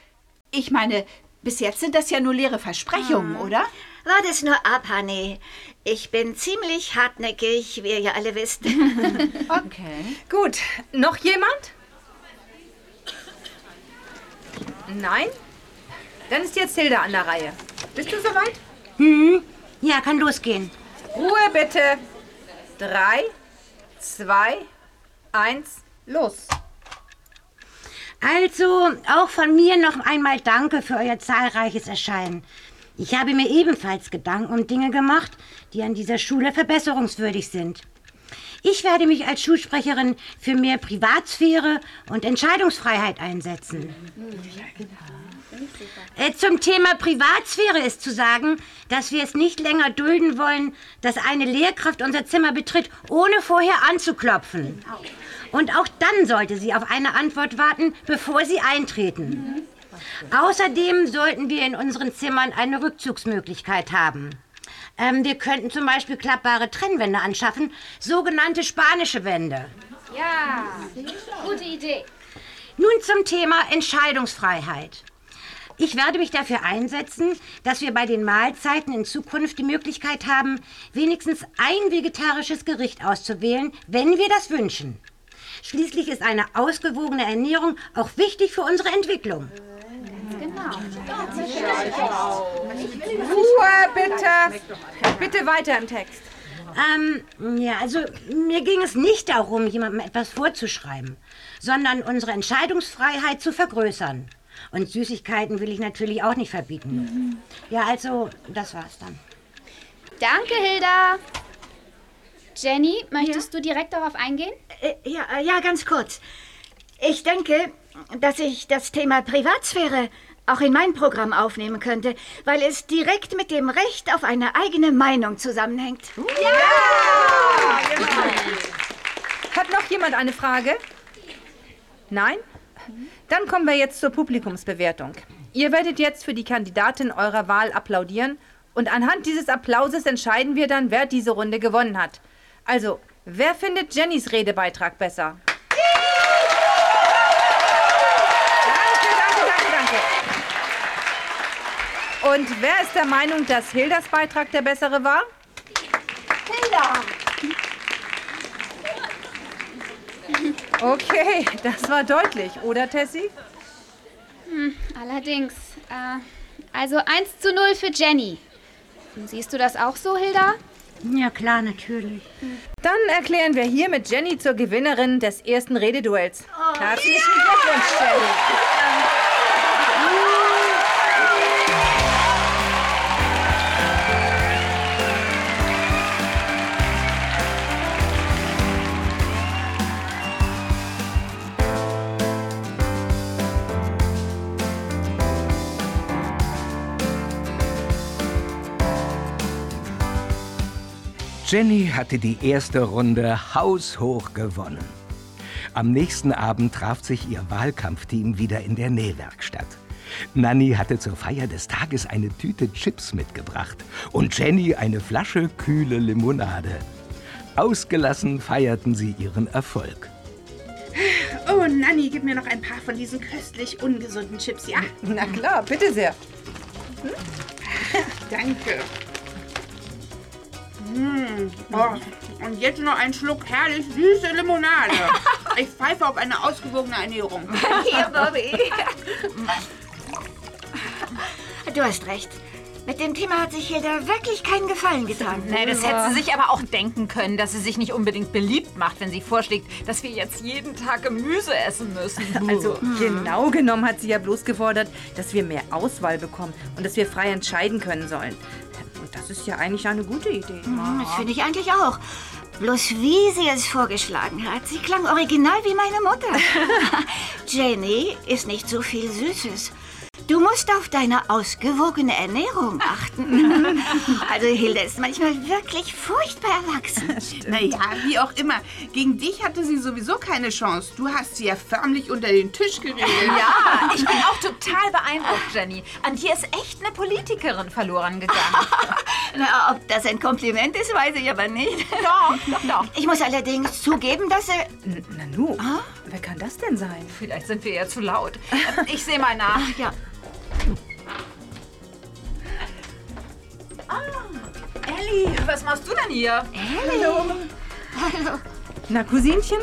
Ich meine, bis jetzt sind das ja nur leere Versprechungen, oder? Wart es nur ab, Honey. Ich bin ziemlich hartnäckig, wie ihr ja alle wisst. Okay. Gut. Noch jemand? Nein? Dann ist jetzt Hilda an der Reihe. Bist du soweit? Hm, ja, kann losgehen. Ruhe bitte. Drei, zwei, eins, los. Also, auch von mir noch einmal Danke für euer zahlreiches Erscheinen. Ich habe mir ebenfalls Gedanken um Dinge gemacht, die an dieser Schule verbesserungswürdig sind. Ich werde mich als Schulsprecherin für mehr Privatsphäre und Entscheidungsfreiheit einsetzen. Äh, Zum Thema Privatsphäre ist zu sagen, dass wir es nicht länger dulden wollen, dass eine Lehrkraft unser Zimmer betritt, ohne vorher anzuklopfen. Und auch dann sollte sie auf eine Antwort warten, bevor sie eintreten. Außerdem sollten wir in unseren Zimmern eine Rückzugsmöglichkeit haben. Ähm, wir könnten zum Beispiel klappbare Trennwände anschaffen, sogenannte spanische Wände. Ja, gute Idee. Nun zum Thema Entscheidungsfreiheit. Ich werde mich dafür einsetzen, dass wir bei den Mahlzeiten in Zukunft die Möglichkeit haben, wenigstens ein vegetarisches Gericht auszuwählen, wenn wir das wünschen. Schließlich ist eine ausgewogene Ernährung auch wichtig für unsere Entwicklung. Ruhe bitte. Bitte weiter im Text. Ähm, ja, also mir ging es nicht darum, jemandem etwas vorzuschreiben, sondern unsere Entscheidungsfreiheit zu vergrößern. Und Süßigkeiten will ich natürlich auch nicht verbieten. Ja, also, das war's dann. Danke, Hilda. Jenny, möchtest du direkt darauf eingehen? Äh, Ja, äh, ja, ganz kurz. Ich denke, dass ich das Thema Privatsphäre auch in mein Programm aufnehmen könnte, weil es direkt mit dem Recht auf eine eigene Meinung zusammenhängt. Hat noch jemand eine Frage? Nein? Dann kommen wir jetzt zur Publikumsbewertung. Ihr werdet jetzt für die Kandidatin eurer Wahl applaudieren und anhand dieses Applauses entscheiden wir dann, wer diese Runde gewonnen hat. Also, wer findet Jennys Redebeitrag besser? Danke, danke, danke, danke. Und wer ist der Meinung, dass Hildas Beitrag der bessere war? Hilda! Okay, das war deutlich, oder Tessie? Hm, allerdings. Äh, also 1 zu 0 für Jenny. Siehst du das auch so, Hilda? Ja, klar, natürlich. Dann erklären wir hiermit Jenny zur Gewinnerin des ersten Rededuells. Herzlichen Glückwunsch, Jenny. Jenny hatte die erste Runde haushoch gewonnen. Am nächsten Abend traf sich ihr Wahlkampfteam wieder in der Nähwerkstatt. Nanny hatte zur Feier des Tages eine Tüte Chips mitgebracht und Jenny eine Flasche kühle Limonade. Ausgelassen feierten sie ihren Erfolg. Oh, Nanni, gib mir noch ein paar von diesen köstlich ungesunden Chips, ja? Na klar, bitte sehr. Danke. Mmh. Oh, und jetzt noch ein Schluck herrlich süße Limonade. Ich pfeife auf eine ausgewogene Ernährung. Hier, Bobby. Du hast recht. Mit dem Thema hat sich Hilda wirklich keinen Gefallen getan. Nee, das hätte sie sich aber auch denken können, dass sie sich nicht unbedingt beliebt macht, wenn sie vorschlägt, dass wir jetzt jeden Tag Gemüse essen müssen. Also genau genommen hat sie ja bloß gefordert, dass wir mehr Auswahl bekommen und dass wir frei entscheiden können sollen. Das ist ja eigentlich eine gute Idee. Hm, Das finde ich eigentlich auch. Bloß wie sie es vorgeschlagen hat, sie klang original wie meine Mutter. Jenny ist nicht so viel Süßes. Du musst auf deine ausgewogene Ernährung achten. Also Hilda ist manchmal wirklich furchtbar erwachsen. Naja, wie auch immer. Gegen dich hatte sie sowieso keine Chance. Du hast sie ja förmlich unter den Tisch geredet. Ja, ich bin auch total beeindruckt, Jenny. An dir ist echt eine Politikerin verloren gegangen. Na, ob das ein Kompliment ist, weiß ich aber nicht. Doch, doch, doch. Ich muss allerdings zugeben, dass er... Nanu, wer kann das denn sein? Vielleicht sind wir ja zu laut. Ich sehe mal nach. Ja. Elli, was machst du denn hier? Hallo. Hallo. Na, Cousinchen,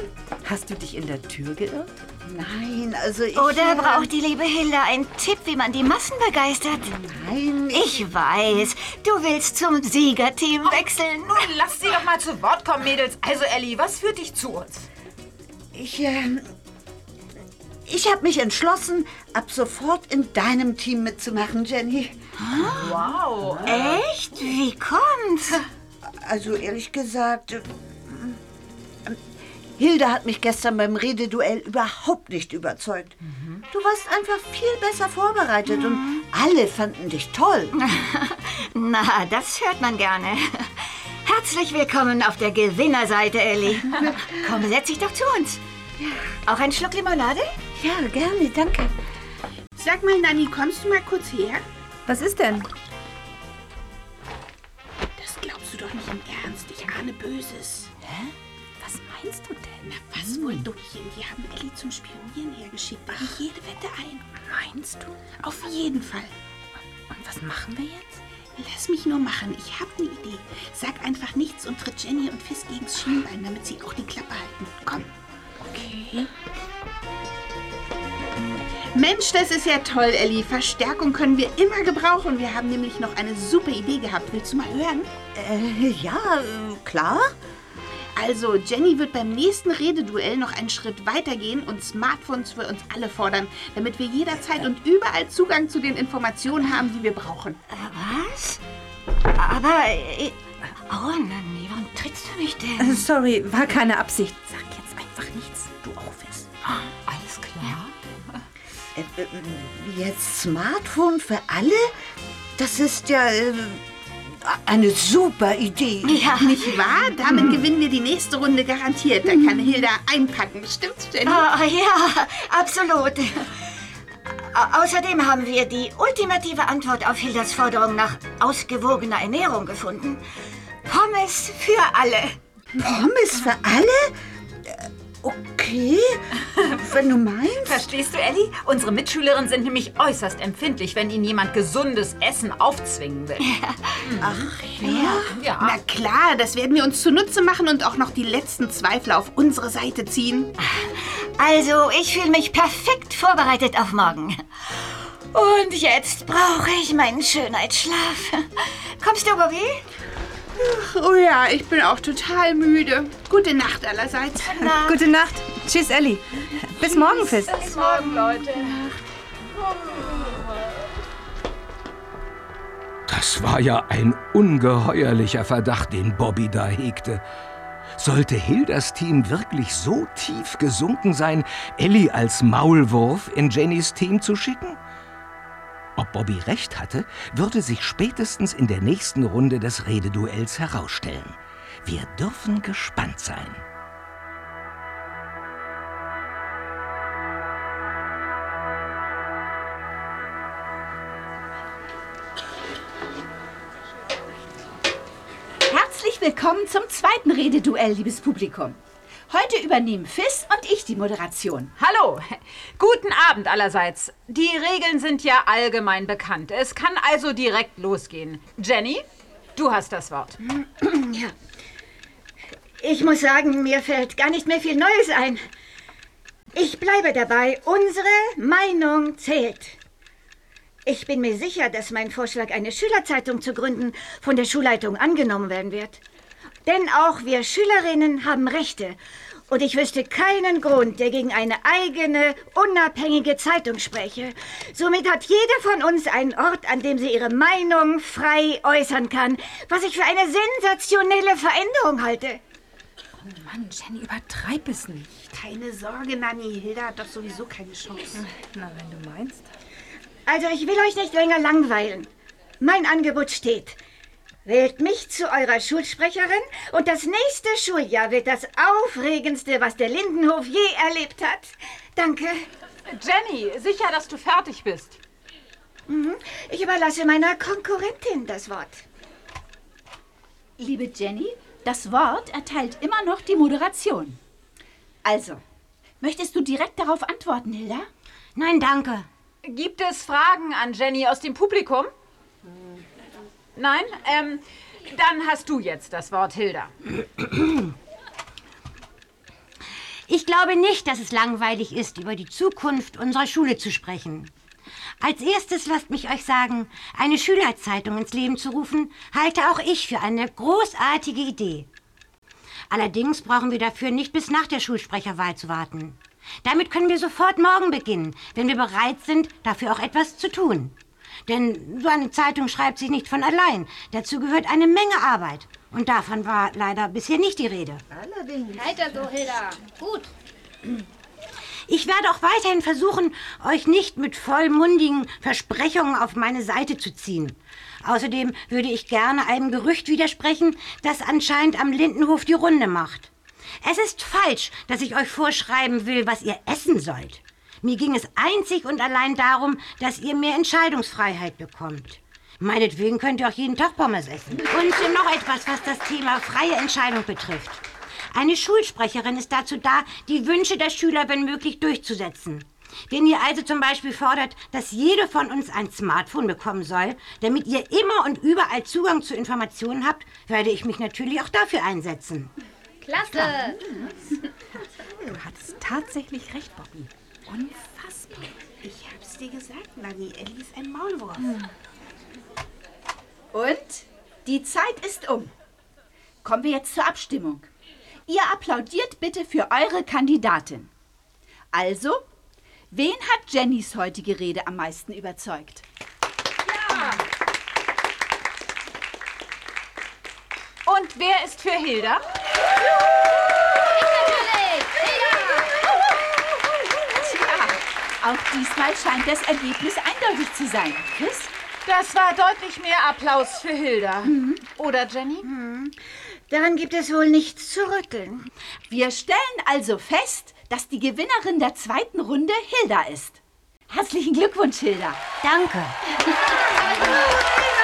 hast du dich in der Tür geirrt? Nein, also ich... Oder braucht die liebe Hilda einen Tipp, wie man die Massen begeistert? Nein. Ich weiß. Du willst zum Siegerteam wechseln. Nun, lass sie doch mal zu Wort kommen, Mädels. Also, Elli, was führt dich zu uns? Ich, äh, ich habe mich entschlossen, ab sofort in deinem Team mitzumachen, Jenny. Wow. Echt? Wie kommt's? Also ehrlich gesagt, äh, Hilda hat mich gestern beim Rededuell überhaupt nicht überzeugt. Du warst einfach viel besser vorbereitet und alle fanden dich toll. Na, das hört man gerne. Herzlich willkommen auf der Gewinnerseite, Ellie. Komm, setz dich doch zu uns. Auch ein Schluck Limonade? Ja, gerne, danke. Sag mal, Nanni, kommst du mal kurz her? Was ist denn? Das glaubst du doch nicht im Ernst. Ich ahne Böses. Hä? Was meinst du denn? Na, was wohl, Dummchen? Die haben Ellie zum Spionieren hergeschickt. Da gehe jede Wette ein. Meinst du? Auf jeden Fall. Und was machen wir jetzt? Lass mich nur machen. Ich habe eine Idee. Sag einfach nichts und tritt Jenny und Fisk gegens Schienbein, damit sie auch die Klappe halten. Komm. Okay. Mensch, das ist ja toll, Ellie. Verstärkung können wir immer gebrauchen. Wir haben nämlich noch eine super Idee gehabt. Willst du mal hören? Äh, ja, äh, klar. Also, Jenny wird beim nächsten Rededuell noch einen Schritt weitergehen und Smartphones für uns alle fordern, damit wir jederzeit und überall Zugang zu den Informationen haben, die wir brauchen. Was? Aber... äh, Oh, Nanni, warum trittst du mich denn? Äh, Sorry, war keine Absicht. Sag jetzt einfach nichts. Du auch fest. Jetzt Smartphone für alle? Das ist ja äh, eine super Idee. Ja. Nicht wahr? Damit gewinnen wir die nächste Runde garantiert. Da kann Hilda einpacken. Stimmt's, Jenny? Ah, ja, absolut. Au- Außerdem haben wir die ultimative Antwort auf Hildas Forderung nach ausgewogener Ernährung gefunden. Pommes für alle. Pommes für alle? Okay, wenn du meinst. Verstehst du, Elli? Unsere Mitschülerinnen sind nämlich äußerst empfindlich, wenn ihnen jemand gesundes Essen aufzwingen will. Ach ja. Ja. Na klar, das werden wir uns zunutze machen und auch noch die letzten Zweifel auf unsere Seite ziehen. Also, ich fühle mich perfekt vorbereitet auf morgen. Und jetzt brauche ich meinen Schönheitsschlaf. Kommst du, Bobby? Oh ja, ich bin auch total müde. Gute Nacht allerseits. Gute Nacht. Tschüss, Elli. Bis morgen, Fist. Bis morgen, Leute. Das war ja ein ungeheuerlicher Verdacht, den Bobby da hegte. Sollte Hildas Team wirklich so tief gesunken sein, Ellie als Maulwurf in Jennys Team zu schicken? Ob Bobby recht hatte, würde sich spätestens in der nächsten Runde des Rededuells herausstellen. Wir dürfen gespannt sein. Herzlich willkommen zum zweiten Rededuell, liebes Publikum. Heute übernehmen Fiss und ich die Moderation. Hallo, guten Abend allerseits. Die Regeln sind ja allgemein bekannt. Es kann also direkt losgehen. Jenny, du hast das Wort. Ja. Ich muss sagen, mir fällt gar nicht mehr viel Neues ein. Ich bleibe dabei, unsere Meinung zählt. Ich bin mir sicher, dass mein Vorschlag, eine Schülerzeitung zu gründen, von der Schulleitung angenommen werden wird. Denn auch wir Schülerinnen haben Rechte. Und ich wüsste keinen Grund, der gegen eine eigene, unabhängige Zeitung spräche. Somit hat jede von uns einen Ort, an dem sie ihre Meinung frei äußern kann, was ich für eine sensationelle Veränderung halte. Mann, Jenny, übertreib es nicht. Keine Sorge, Nanni. Hilda hat doch sowieso keine Chance. Na, wenn du meinst. Also, ich will euch nicht länger langweilen. Mein Angebot steht. Wählt mich zu eurer Schulsprecherin und das nächste Schuljahr wird das aufregendste, was der Lindenhof je erlebt hat. Danke. Jenny, sicher, dass du fertig bist. Mhm. Ich überlasse meiner Konkurrentin das Wort. Liebe Jenny, das Wort erteilt immer noch die Moderation. Also, möchtest du direkt darauf antworten, Hilda? Nein, danke. Gibt es Fragen an Jenny aus dem Publikum? Nein? Ähm, Dann hast du jetzt das Wort, Hilda. Ich glaube nicht, dass es langweilig ist, über die Zukunft unserer Schule zu sprechen. Als erstes lasst mich euch sagen, eine Schülerzeitung ins Leben zu rufen, halte auch ich für eine großartige Idee. Allerdings brauchen wir dafür nicht bis nach der Schulsprecherwahl zu warten. Damit können wir sofort morgen beginnen, wenn wir bereit sind, dafür auch etwas zu tun. Denn so eine Zeitung schreibt sich nicht von allein. Dazu gehört eine Menge Arbeit. Und davon war leider bisher nicht die Rede. Allerdings. Weiter so, Hilda. Gut. Ich werde auch weiterhin versuchen, euch nicht mit vollmundigen Versprechungen auf meine Seite zu ziehen. Außerdem würde ich gerne einem Gerücht widersprechen, das anscheinend am Lindenhof die Runde macht. Es ist falsch, dass ich euch vorschreiben will, was ihr essen sollt. Mir ging es einzig und allein darum, dass ihr mehr Entscheidungsfreiheit bekommt. Meinetwegen könnt ihr auch jeden Tag Pommes essen. Und noch etwas, was das Thema freie Entscheidung betrifft. Eine Schulsprecherin ist dazu da, die Wünsche der Schüler, wenn möglich, durchzusetzen. Wenn ihr also zum Beispiel fordert, dass jede von uns ein Smartphone bekommen soll, damit ihr immer und überall Zugang zu Informationen habt, werde ich mich natürlich auch dafür einsetzen. Klasse. Du hattest tatsächlich recht, Bobby. Unfassbar. Ich hab's dir gesagt, Nanny. Ellie ist ein Maulwurf. Und die Zeit ist um. Kommen wir jetzt zur Abstimmung. Ihr applaudiert bitte für eure Kandidatin. Also, wen hat Jennys heutige Rede am meisten überzeugt? Und wer ist für Hilda? Tja, auch diesmal scheint das Ergebnis eindeutig zu sein. Chris? Das war deutlich mehr Applaus für Hilda. Oder, Jenny? Daran gibt es wohl nichts zu rütteln. Wir stellen also fest, dass die Gewinnerin der zweiten Runde Hilda ist. Herzlichen Glückwunsch, Hilda. Danke.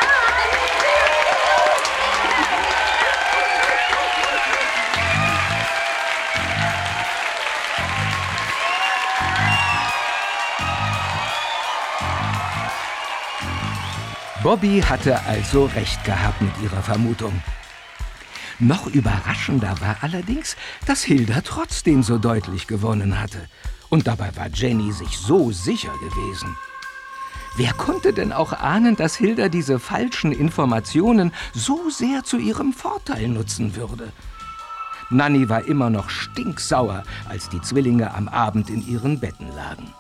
Bobby hatte also recht gehabt mit ihrer Vermutung. Noch überraschender war allerdings, dass Hilda trotzdem so deutlich gewonnen hatte. Und dabei war Jenny sich so sicher gewesen. Wer konnte denn auch ahnen, dass Hilda diese falschen Informationen so sehr zu ihrem Vorteil nutzen würde? Nanny war immer noch stinksauer, als die Zwillinge am Abend in ihren Betten lagen.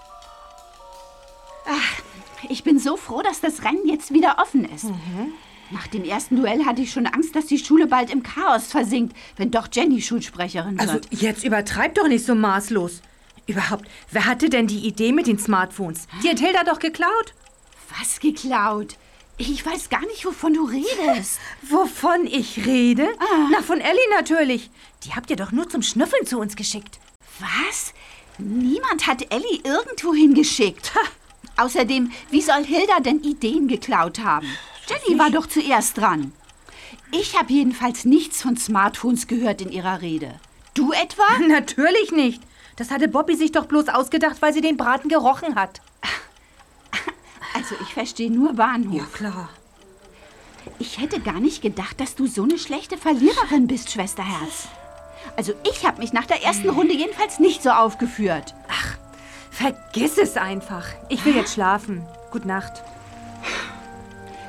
Ich bin so froh, dass das Rennen jetzt wieder offen ist. Nach dem ersten Duell hatte ich schon Angst, dass die Schule bald im Chaos versinkt, wenn doch Jenny Schulsprecherin Also wird. jetzt übertreib doch nicht so maßlos. Überhaupt, wer hatte denn die Idee mit den Smartphones? Die hat Hilda doch geklaut. Was geklaut? Ich weiß gar nicht, wovon du redest. Wovon ich rede? Na, von Ellie natürlich. Die habt ihr doch nur zum Schnüffeln zu uns geschickt. Was? Niemand hat Ellie irgendwo hingeschickt. Außerdem, wie soll Hilda denn Ideen geklaut haben? Jenny war doch zuerst dran. Ich habe jedenfalls nichts von Smartphones gehört in ihrer Rede. Du etwa? Natürlich nicht. Das hatte Bobby sich doch bloß ausgedacht, weil sie den Braten gerochen hat. Also ich verstehe nur Bahnhof. Ja, klar. Ich hätte gar nicht gedacht, dass du so eine schlechte Verliererin bist, Schwesterherz. Also ich habe mich nach der ersten Runde jedenfalls nicht so aufgeführt. Vergiss es einfach. Ich will jetzt schlafen. Gute Nacht.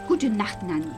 Gute Nacht, Nanni.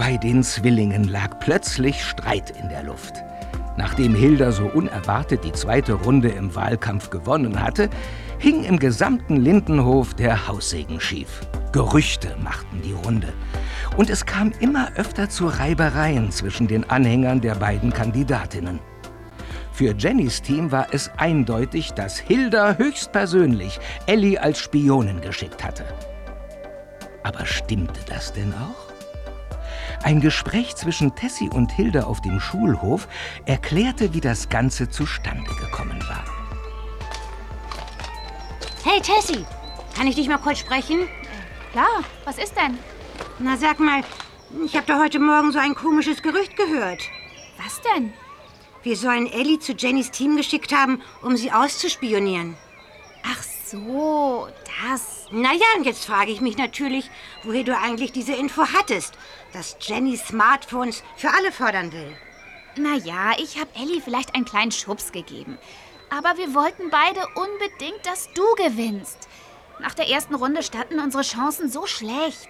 Bei den Zwillingen lag plötzlich Streit in der Luft. Nachdem Hilda so unerwartet die zweite Runde im Wahlkampf gewonnen hatte, hing im gesamten Lindenhof der Haussegen schief. Gerüchte machten die Runde. Und es kam immer öfter zu Reibereien zwischen den Anhängern der beiden Kandidatinnen. Für Jennys Team war es eindeutig, dass Hilda höchstpersönlich Ellie als Spionin geschickt hatte. Aber stimmte das denn auch? Ein Gespräch zwischen Tessie und Hilda auf dem Schulhof erklärte, wie das Ganze zustande gekommen war. Hey, Tessie, kann ich dich mal kurz sprechen? Klar, was ist denn? Na, sag mal, ich habe da heute Morgen so ein komisches Gerücht gehört. Was denn? Wir sollen Ellie zu Jennys Team geschickt haben, um sie auszuspionieren. Ach so, das. Naja, und jetzt frage ich mich natürlich, woher du eigentlich diese Info hattest, dass Jenny Smartphones für alle fördern will. Naja, ich habe Ellie vielleicht einen kleinen Schubs gegeben. Aber wir wollten beide unbedingt, dass du gewinnst. Nach der ersten Runde standen unsere Chancen so schlecht.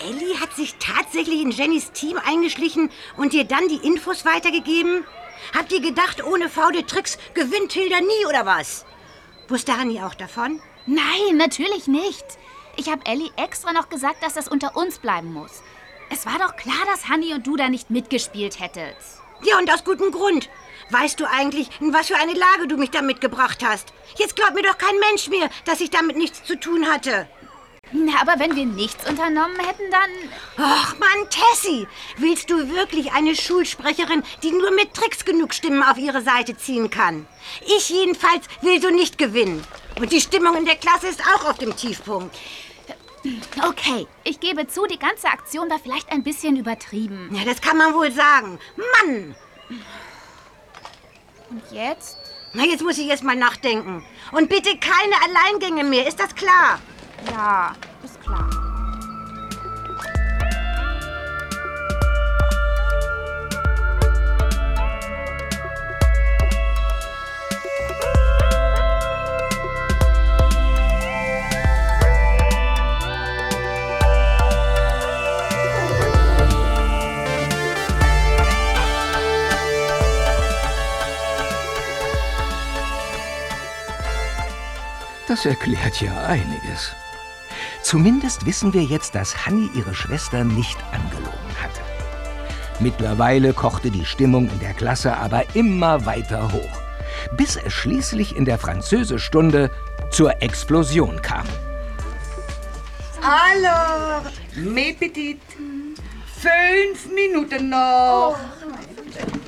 Ellie hat sich tatsächlich in Jennys Team eingeschlichen und dir dann die Infos weitergegeben? Habt ihr gedacht, ohne faule Tricks gewinnt Hilda nie oder was? Wusste Hanni auch davon? Nein, natürlich nicht. Ich habe Ellie extra noch gesagt, dass das unter uns bleiben muss. Es war doch klar, dass Hanni und du da nicht mitgespielt hättet. Ja, und aus gutem Grund. Weißt du eigentlich, in was für eine Lage du mich damit gebracht hast? Jetzt glaubt mir doch kein Mensch mehr, dass ich damit nichts zu tun hatte. Na, aber wenn wir nichts unternommen hätten, dann... Ach Mann, Tessie, willst du wirklich eine Schulsprecherin, die nur mit Tricks genug Stimmen auf ihre Seite ziehen kann? Ich jedenfalls will so nicht gewinnen. Und die Stimmung in der Klasse ist auch auf dem Tiefpunkt. Okay, ich gebe zu, die ganze Aktion war vielleicht ein bisschen übertrieben. Ja, das kann man wohl sagen. Mann! Und jetzt? Na, jetzt muss ich erst mal nachdenken. Und bitte keine Alleingänge mehr, ist das klar? Ja, ist klar. Das erklärt ja einiges. Zumindest wissen wir jetzt, dass Hanni ihre Schwester nicht angelogen hatte. Mittlerweile kochte die Stimmung in der Klasse aber immer weiter hoch, bis es schließlich in der Französischstunde zur Explosion kam. Alors, mes petites, fünf Minuten noch.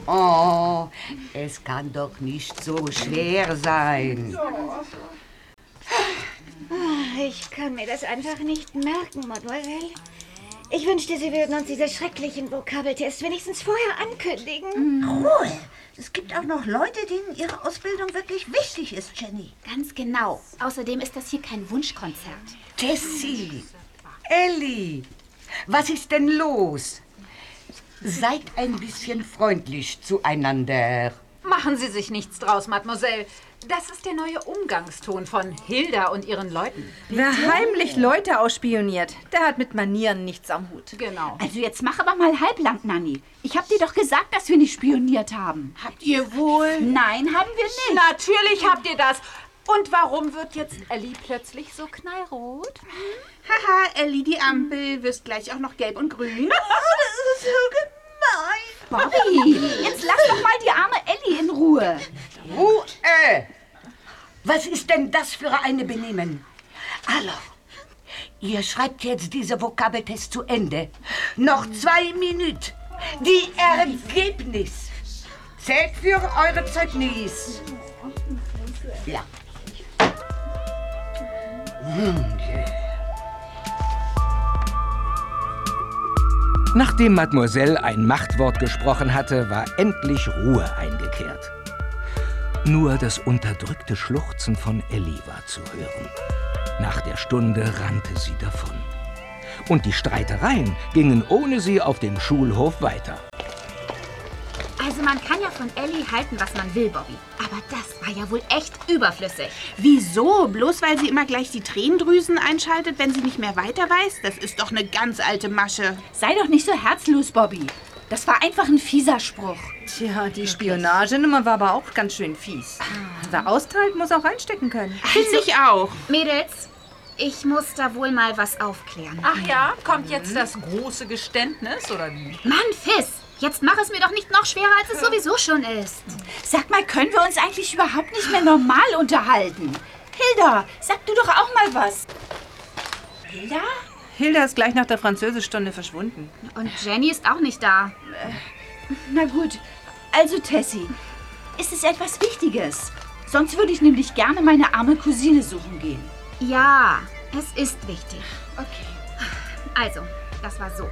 Oh, es kann doch nicht so schwer sein. Ah, Ich kann mir das einfach nicht merken, Mademoiselle. Ich wünschte, Sie würden uns diese schrecklichen Vokabeltests wenigstens vorher ankündigen. Ruhe! Es gibt auch noch Leute, denen ihre Ausbildung wirklich wichtig ist, Jenny. Ganz genau. Außerdem ist das hier kein Wunschkonzert. Tessie, Ellie, was ist denn los? Seid ein bisschen freundlich zueinander. Machen Sie sich nichts draus, Mademoiselle. Das ist der neue Umgangston von Hilda und ihren Leuten. Wer heimlich Leute ausspioniert, der hat mit Manieren nichts am Hut. Genau. Also jetzt mach aber mal halblang, Nanni. Ich hab dir doch gesagt, dass wir nicht spioniert haben. Habt ihr wohl? Nein, haben wir nicht. Natürlich habt ihr das. Und warum wird jetzt Ellie plötzlich so knallrot? Haha, Ellie, die Ampel, wirst gleich auch noch gelb und grün. das ist so gemein. Bobby, jetzt lass doch mal die arme Ellie in Ruhe. Ruhe! Was ist denn das für eine Benehmen? Hallo, ihr schreibt jetzt diese Vokabeltest zu Ende. Noch zwei Minuten. Die Ergebnis zählt für eure Zeugnis. Ja. Nachdem Mademoiselle ein Machtwort gesprochen hatte, war endlich Ruhe eingekehrt. Nur das unterdrückte Schluchzen von Ellie war zu hören. Nach der Stunde rannte sie davon. Und die Streitereien gingen ohne sie auf dem Schulhof weiter. Also man kann ja von Ellie halten, was man will, Bobby. Aber das war ja wohl echt überflüssig. Wieso? Bloß weil sie immer gleich die Tränendrüsen einschaltet, wenn sie nicht mehr weiter weiß? Das ist doch eine ganz alte Masche. Sei doch nicht so herzlos, Bobby. Das war einfach ein fieser Spruch. Tja, die Spionagenummer war aber auch ganz schön fies. Wer austeilt, muss auch reinstecken können. Finde ich auch. Mädels, ich muss da wohl mal was aufklären. Ach ja, kommt jetzt das große Geständnis, oder wie? Mann, Fiss! Jetzt mach es mir doch nicht noch schwerer, als es sowieso schon ist. Sag mal, können wir uns eigentlich überhaupt nicht mehr normal unterhalten? Hilda, sag du doch auch mal was. Hilda? Hilda ist gleich nach der Französischstunde verschwunden. Und Jenny ist auch nicht da. Na gut, also Tessie, ist es etwas Wichtiges? Sonst würde ich nämlich gerne meine arme Cousine suchen gehen. Ja, es ist wichtig. Okay. Also, das war so.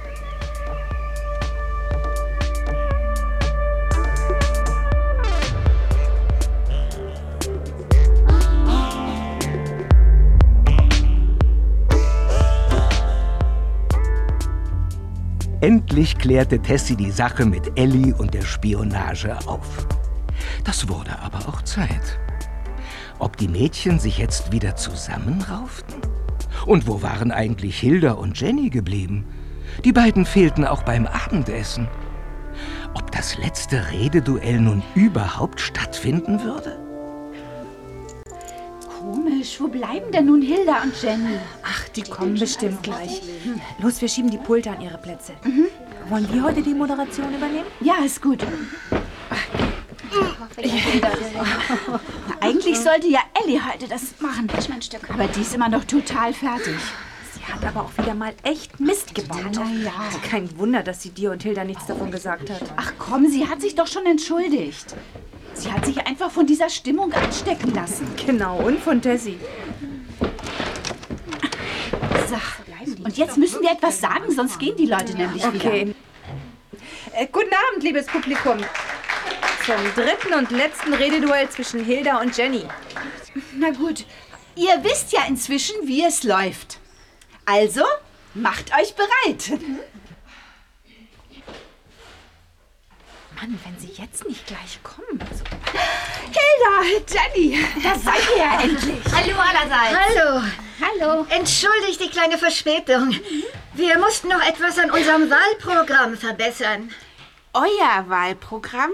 Endlich klärte Tessie die Sache mit Ellie und der Spionage auf. Das wurde aber auch Zeit. Ob die Mädchen sich jetzt wieder zusammenrauften? Und wo waren eigentlich Hilda und Jenny geblieben? Die beiden fehlten auch beim Abendessen. Ob das letzte Rededuell nun überhaupt stattfinden würde? Komisch, wo bleiben denn nun Hilda und Jenny? Ach, die kommen bestimmt gleich. Los, wir schieben die Pulte an ihre Plätze. Wollen wir heute die Moderation übernehmen? Ja, ist gut. Eigentlich sollte ja Ellie heute das machen. Mein Stück. Aber die ist immer noch total fertig. Sie hat aber auch wieder mal echt Mist gebaut. Ja. Kein Wunder, dass sie dir und Hilda nichts davon gesagt hat. Ach komm, sie hat sich doch schon entschuldigt. Sie hat sich einfach von dieser Stimmung anstecken lassen. Genau, und von Tessie. So, und jetzt müssen wir etwas sagen, sonst gehen die Leute nämlich Okay. wieder. Äh, guten Abend, liebes Publikum. Zum dritten und letzten Rededuell zwischen Hilda und Jenny. Na gut, ihr wisst ja inzwischen, wie es läuft. Also, macht euch bereit. Mann, wenn sie jetzt nicht gleich kommen. Also, Hilda, Jenny, da seid ihr ja endlich. Hallo allerseits. Hallo. Hallo. Entschuldigt die kleine Verspätung. Wir mussten noch etwas an unserem Wahlprogramm verbessern. Euer Wahlprogramm?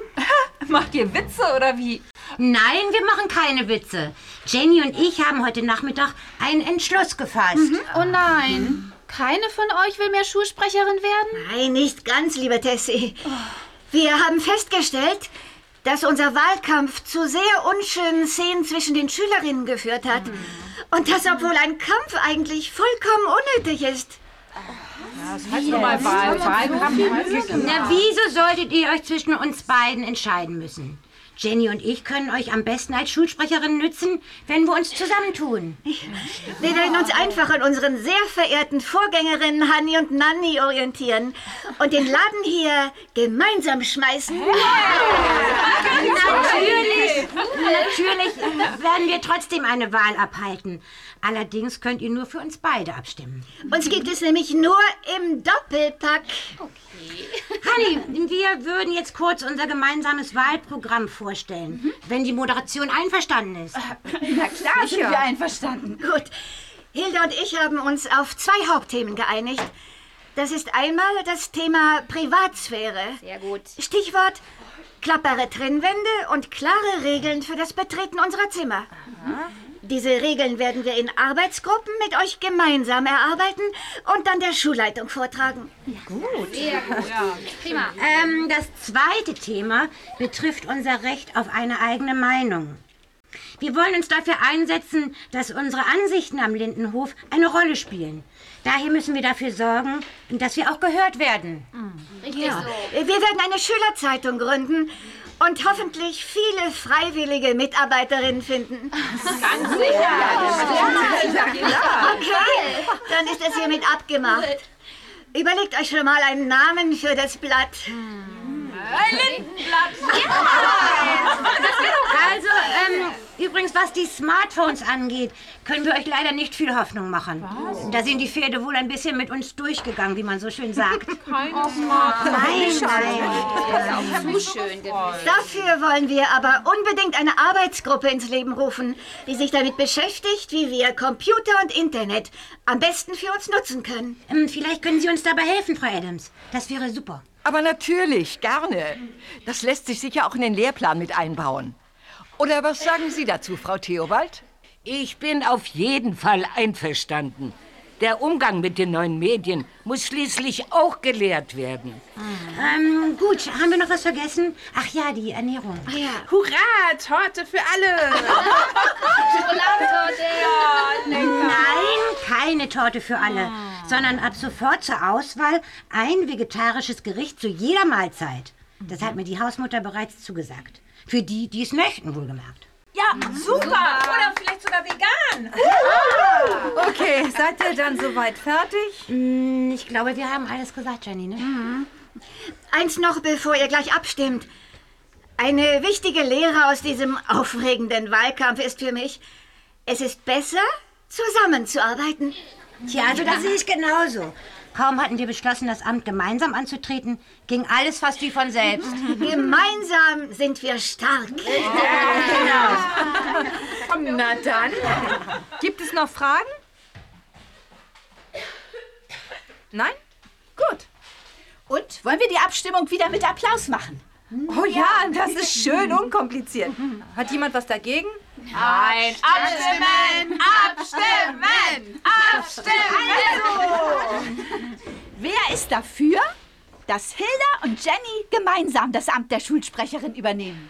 Macht ihr Witze oder wie? Nein, wir machen keine Witze. Jenny und ich haben heute Nachmittag einen Entschluss gefasst. Oh nein. Keine von euch will mehr Schulsprecherin werden? Nein, nicht ganz, liebe Tessie. Wir haben festgestellt, dass unser Wahlkampf zu sehr unschönen Szenen zwischen den Schülerinnen geführt hat. Und das, obwohl ein Kampf eigentlich vollkommen unnötig ist. Das heißt nur mal Wahl. Wahlkampf. Na, wieso solltet ihr euch zwischen uns beiden entscheiden müssen? Jenny und ich können euch am besten als Schulsprecherin nützen, wenn wir uns zusammentun. Wir werden uns einfach an unseren sehr verehrten Vorgängerinnen Hanni und Nanni orientieren und den Laden hier gemeinsam schmeißen. Natürlich, natürlich werden wir trotzdem eine Wahl abhalten. Allerdings könnt ihr nur für uns beide abstimmen. Uns gibt es nämlich nur im Doppelpack. Hanni, wir würden jetzt kurz unser gemeinsames Wahlprogramm vorstellen, wenn die Moderation einverstanden ist. Na klar, sind wir einverstanden. Gut. Hilda und ich haben uns auf zwei Hauptthemen geeinigt. Das ist einmal das Thema Privatsphäre. Sehr gut. Stichwort klappere Trennwände und klare Regeln für das Betreten unserer Zimmer. Diese Regeln werden wir in Arbeitsgruppen mit euch gemeinsam erarbeiten und dann der Schulleitung vortragen. Sehr gut. Prima. Ähm, das zweite Thema betrifft unser Recht auf eine eigene Meinung. Wir wollen uns dafür einsetzen, dass unsere Ansichten am Lindenhof eine Rolle spielen. Daher müssen wir dafür sorgen, dass wir auch gehört werden. Richtig so. Wir werden eine Schülerzeitung gründen und hoffentlich viele freiwillige Mitarbeiterinnen finden. Ganz sicher. Okay, dann ist es hiermit abgemacht. Überlegt euch schon mal einen Namen für das Blatt. Ein Lindenblatt. Also, ähm, übrigens, was die Smartphones angeht, können wir euch leider nicht viel Hoffnung machen. Da sind die Pferde wohl ein bisschen mit uns durchgegangen, wie man so schön sagt. Keine Nein, nein. Zu schön. Dafür wollen wir aber unbedingt eine Arbeitsgruppe ins Leben rufen, die sich damit beschäftigt, wie wir Computer und Internet am besten für uns nutzen können. Ähm, vielleicht können Sie uns dabei helfen, Frau Adams. Das wäre super. Aber natürlich, gerne. Das lässt sich sicher auch in den Lehrplan mit einbauen. Oder was sagen Sie dazu, Frau Theobald? Ich bin auf jeden Fall einverstanden. Der Umgang mit den neuen Medien muss schließlich auch gelehrt werden. Ähm, gut, haben wir noch was vergessen? Ach ja, die Ernährung. Ah ja. Hurra, Torte für alle! Nein, keine Torte für alle, sondern ab sofort zur Auswahl ein vegetarisches Gericht zu jeder Mahlzeit. Das hat mir die Hausmutter bereits zugesagt. Für die, die es möchten, wohlgemerkt. Ja, super. Oder vielleicht sogar vegan. Okay, seid ihr dann soweit fertig? Mm, Ich glaube, wir haben alles gesagt, Jenny, ne? Eins noch, bevor ihr gleich abstimmt. Eine wichtige Lehre aus diesem aufregenden Wahlkampf ist für mich, es ist besser, zusammenzuarbeiten. Tja, also das sehe ich genauso. Kaum hatten wir beschlossen, das Amt gemeinsam anzutreten, ging alles fast wie von selbst. Gemeinsam sind wir stark. Na dann. Gibt es noch Fragen? Nein? Gut. Und wollen wir die Abstimmung wieder mit Applaus machen? Oh ja, das ist schön unkompliziert. Hat jemand was dagegen? Nein, abstimmen, abstimmen, abstimmen. Ist dafür, dass Hilda und Jenny gemeinsam das Amt der Schulsprecherin übernehmen?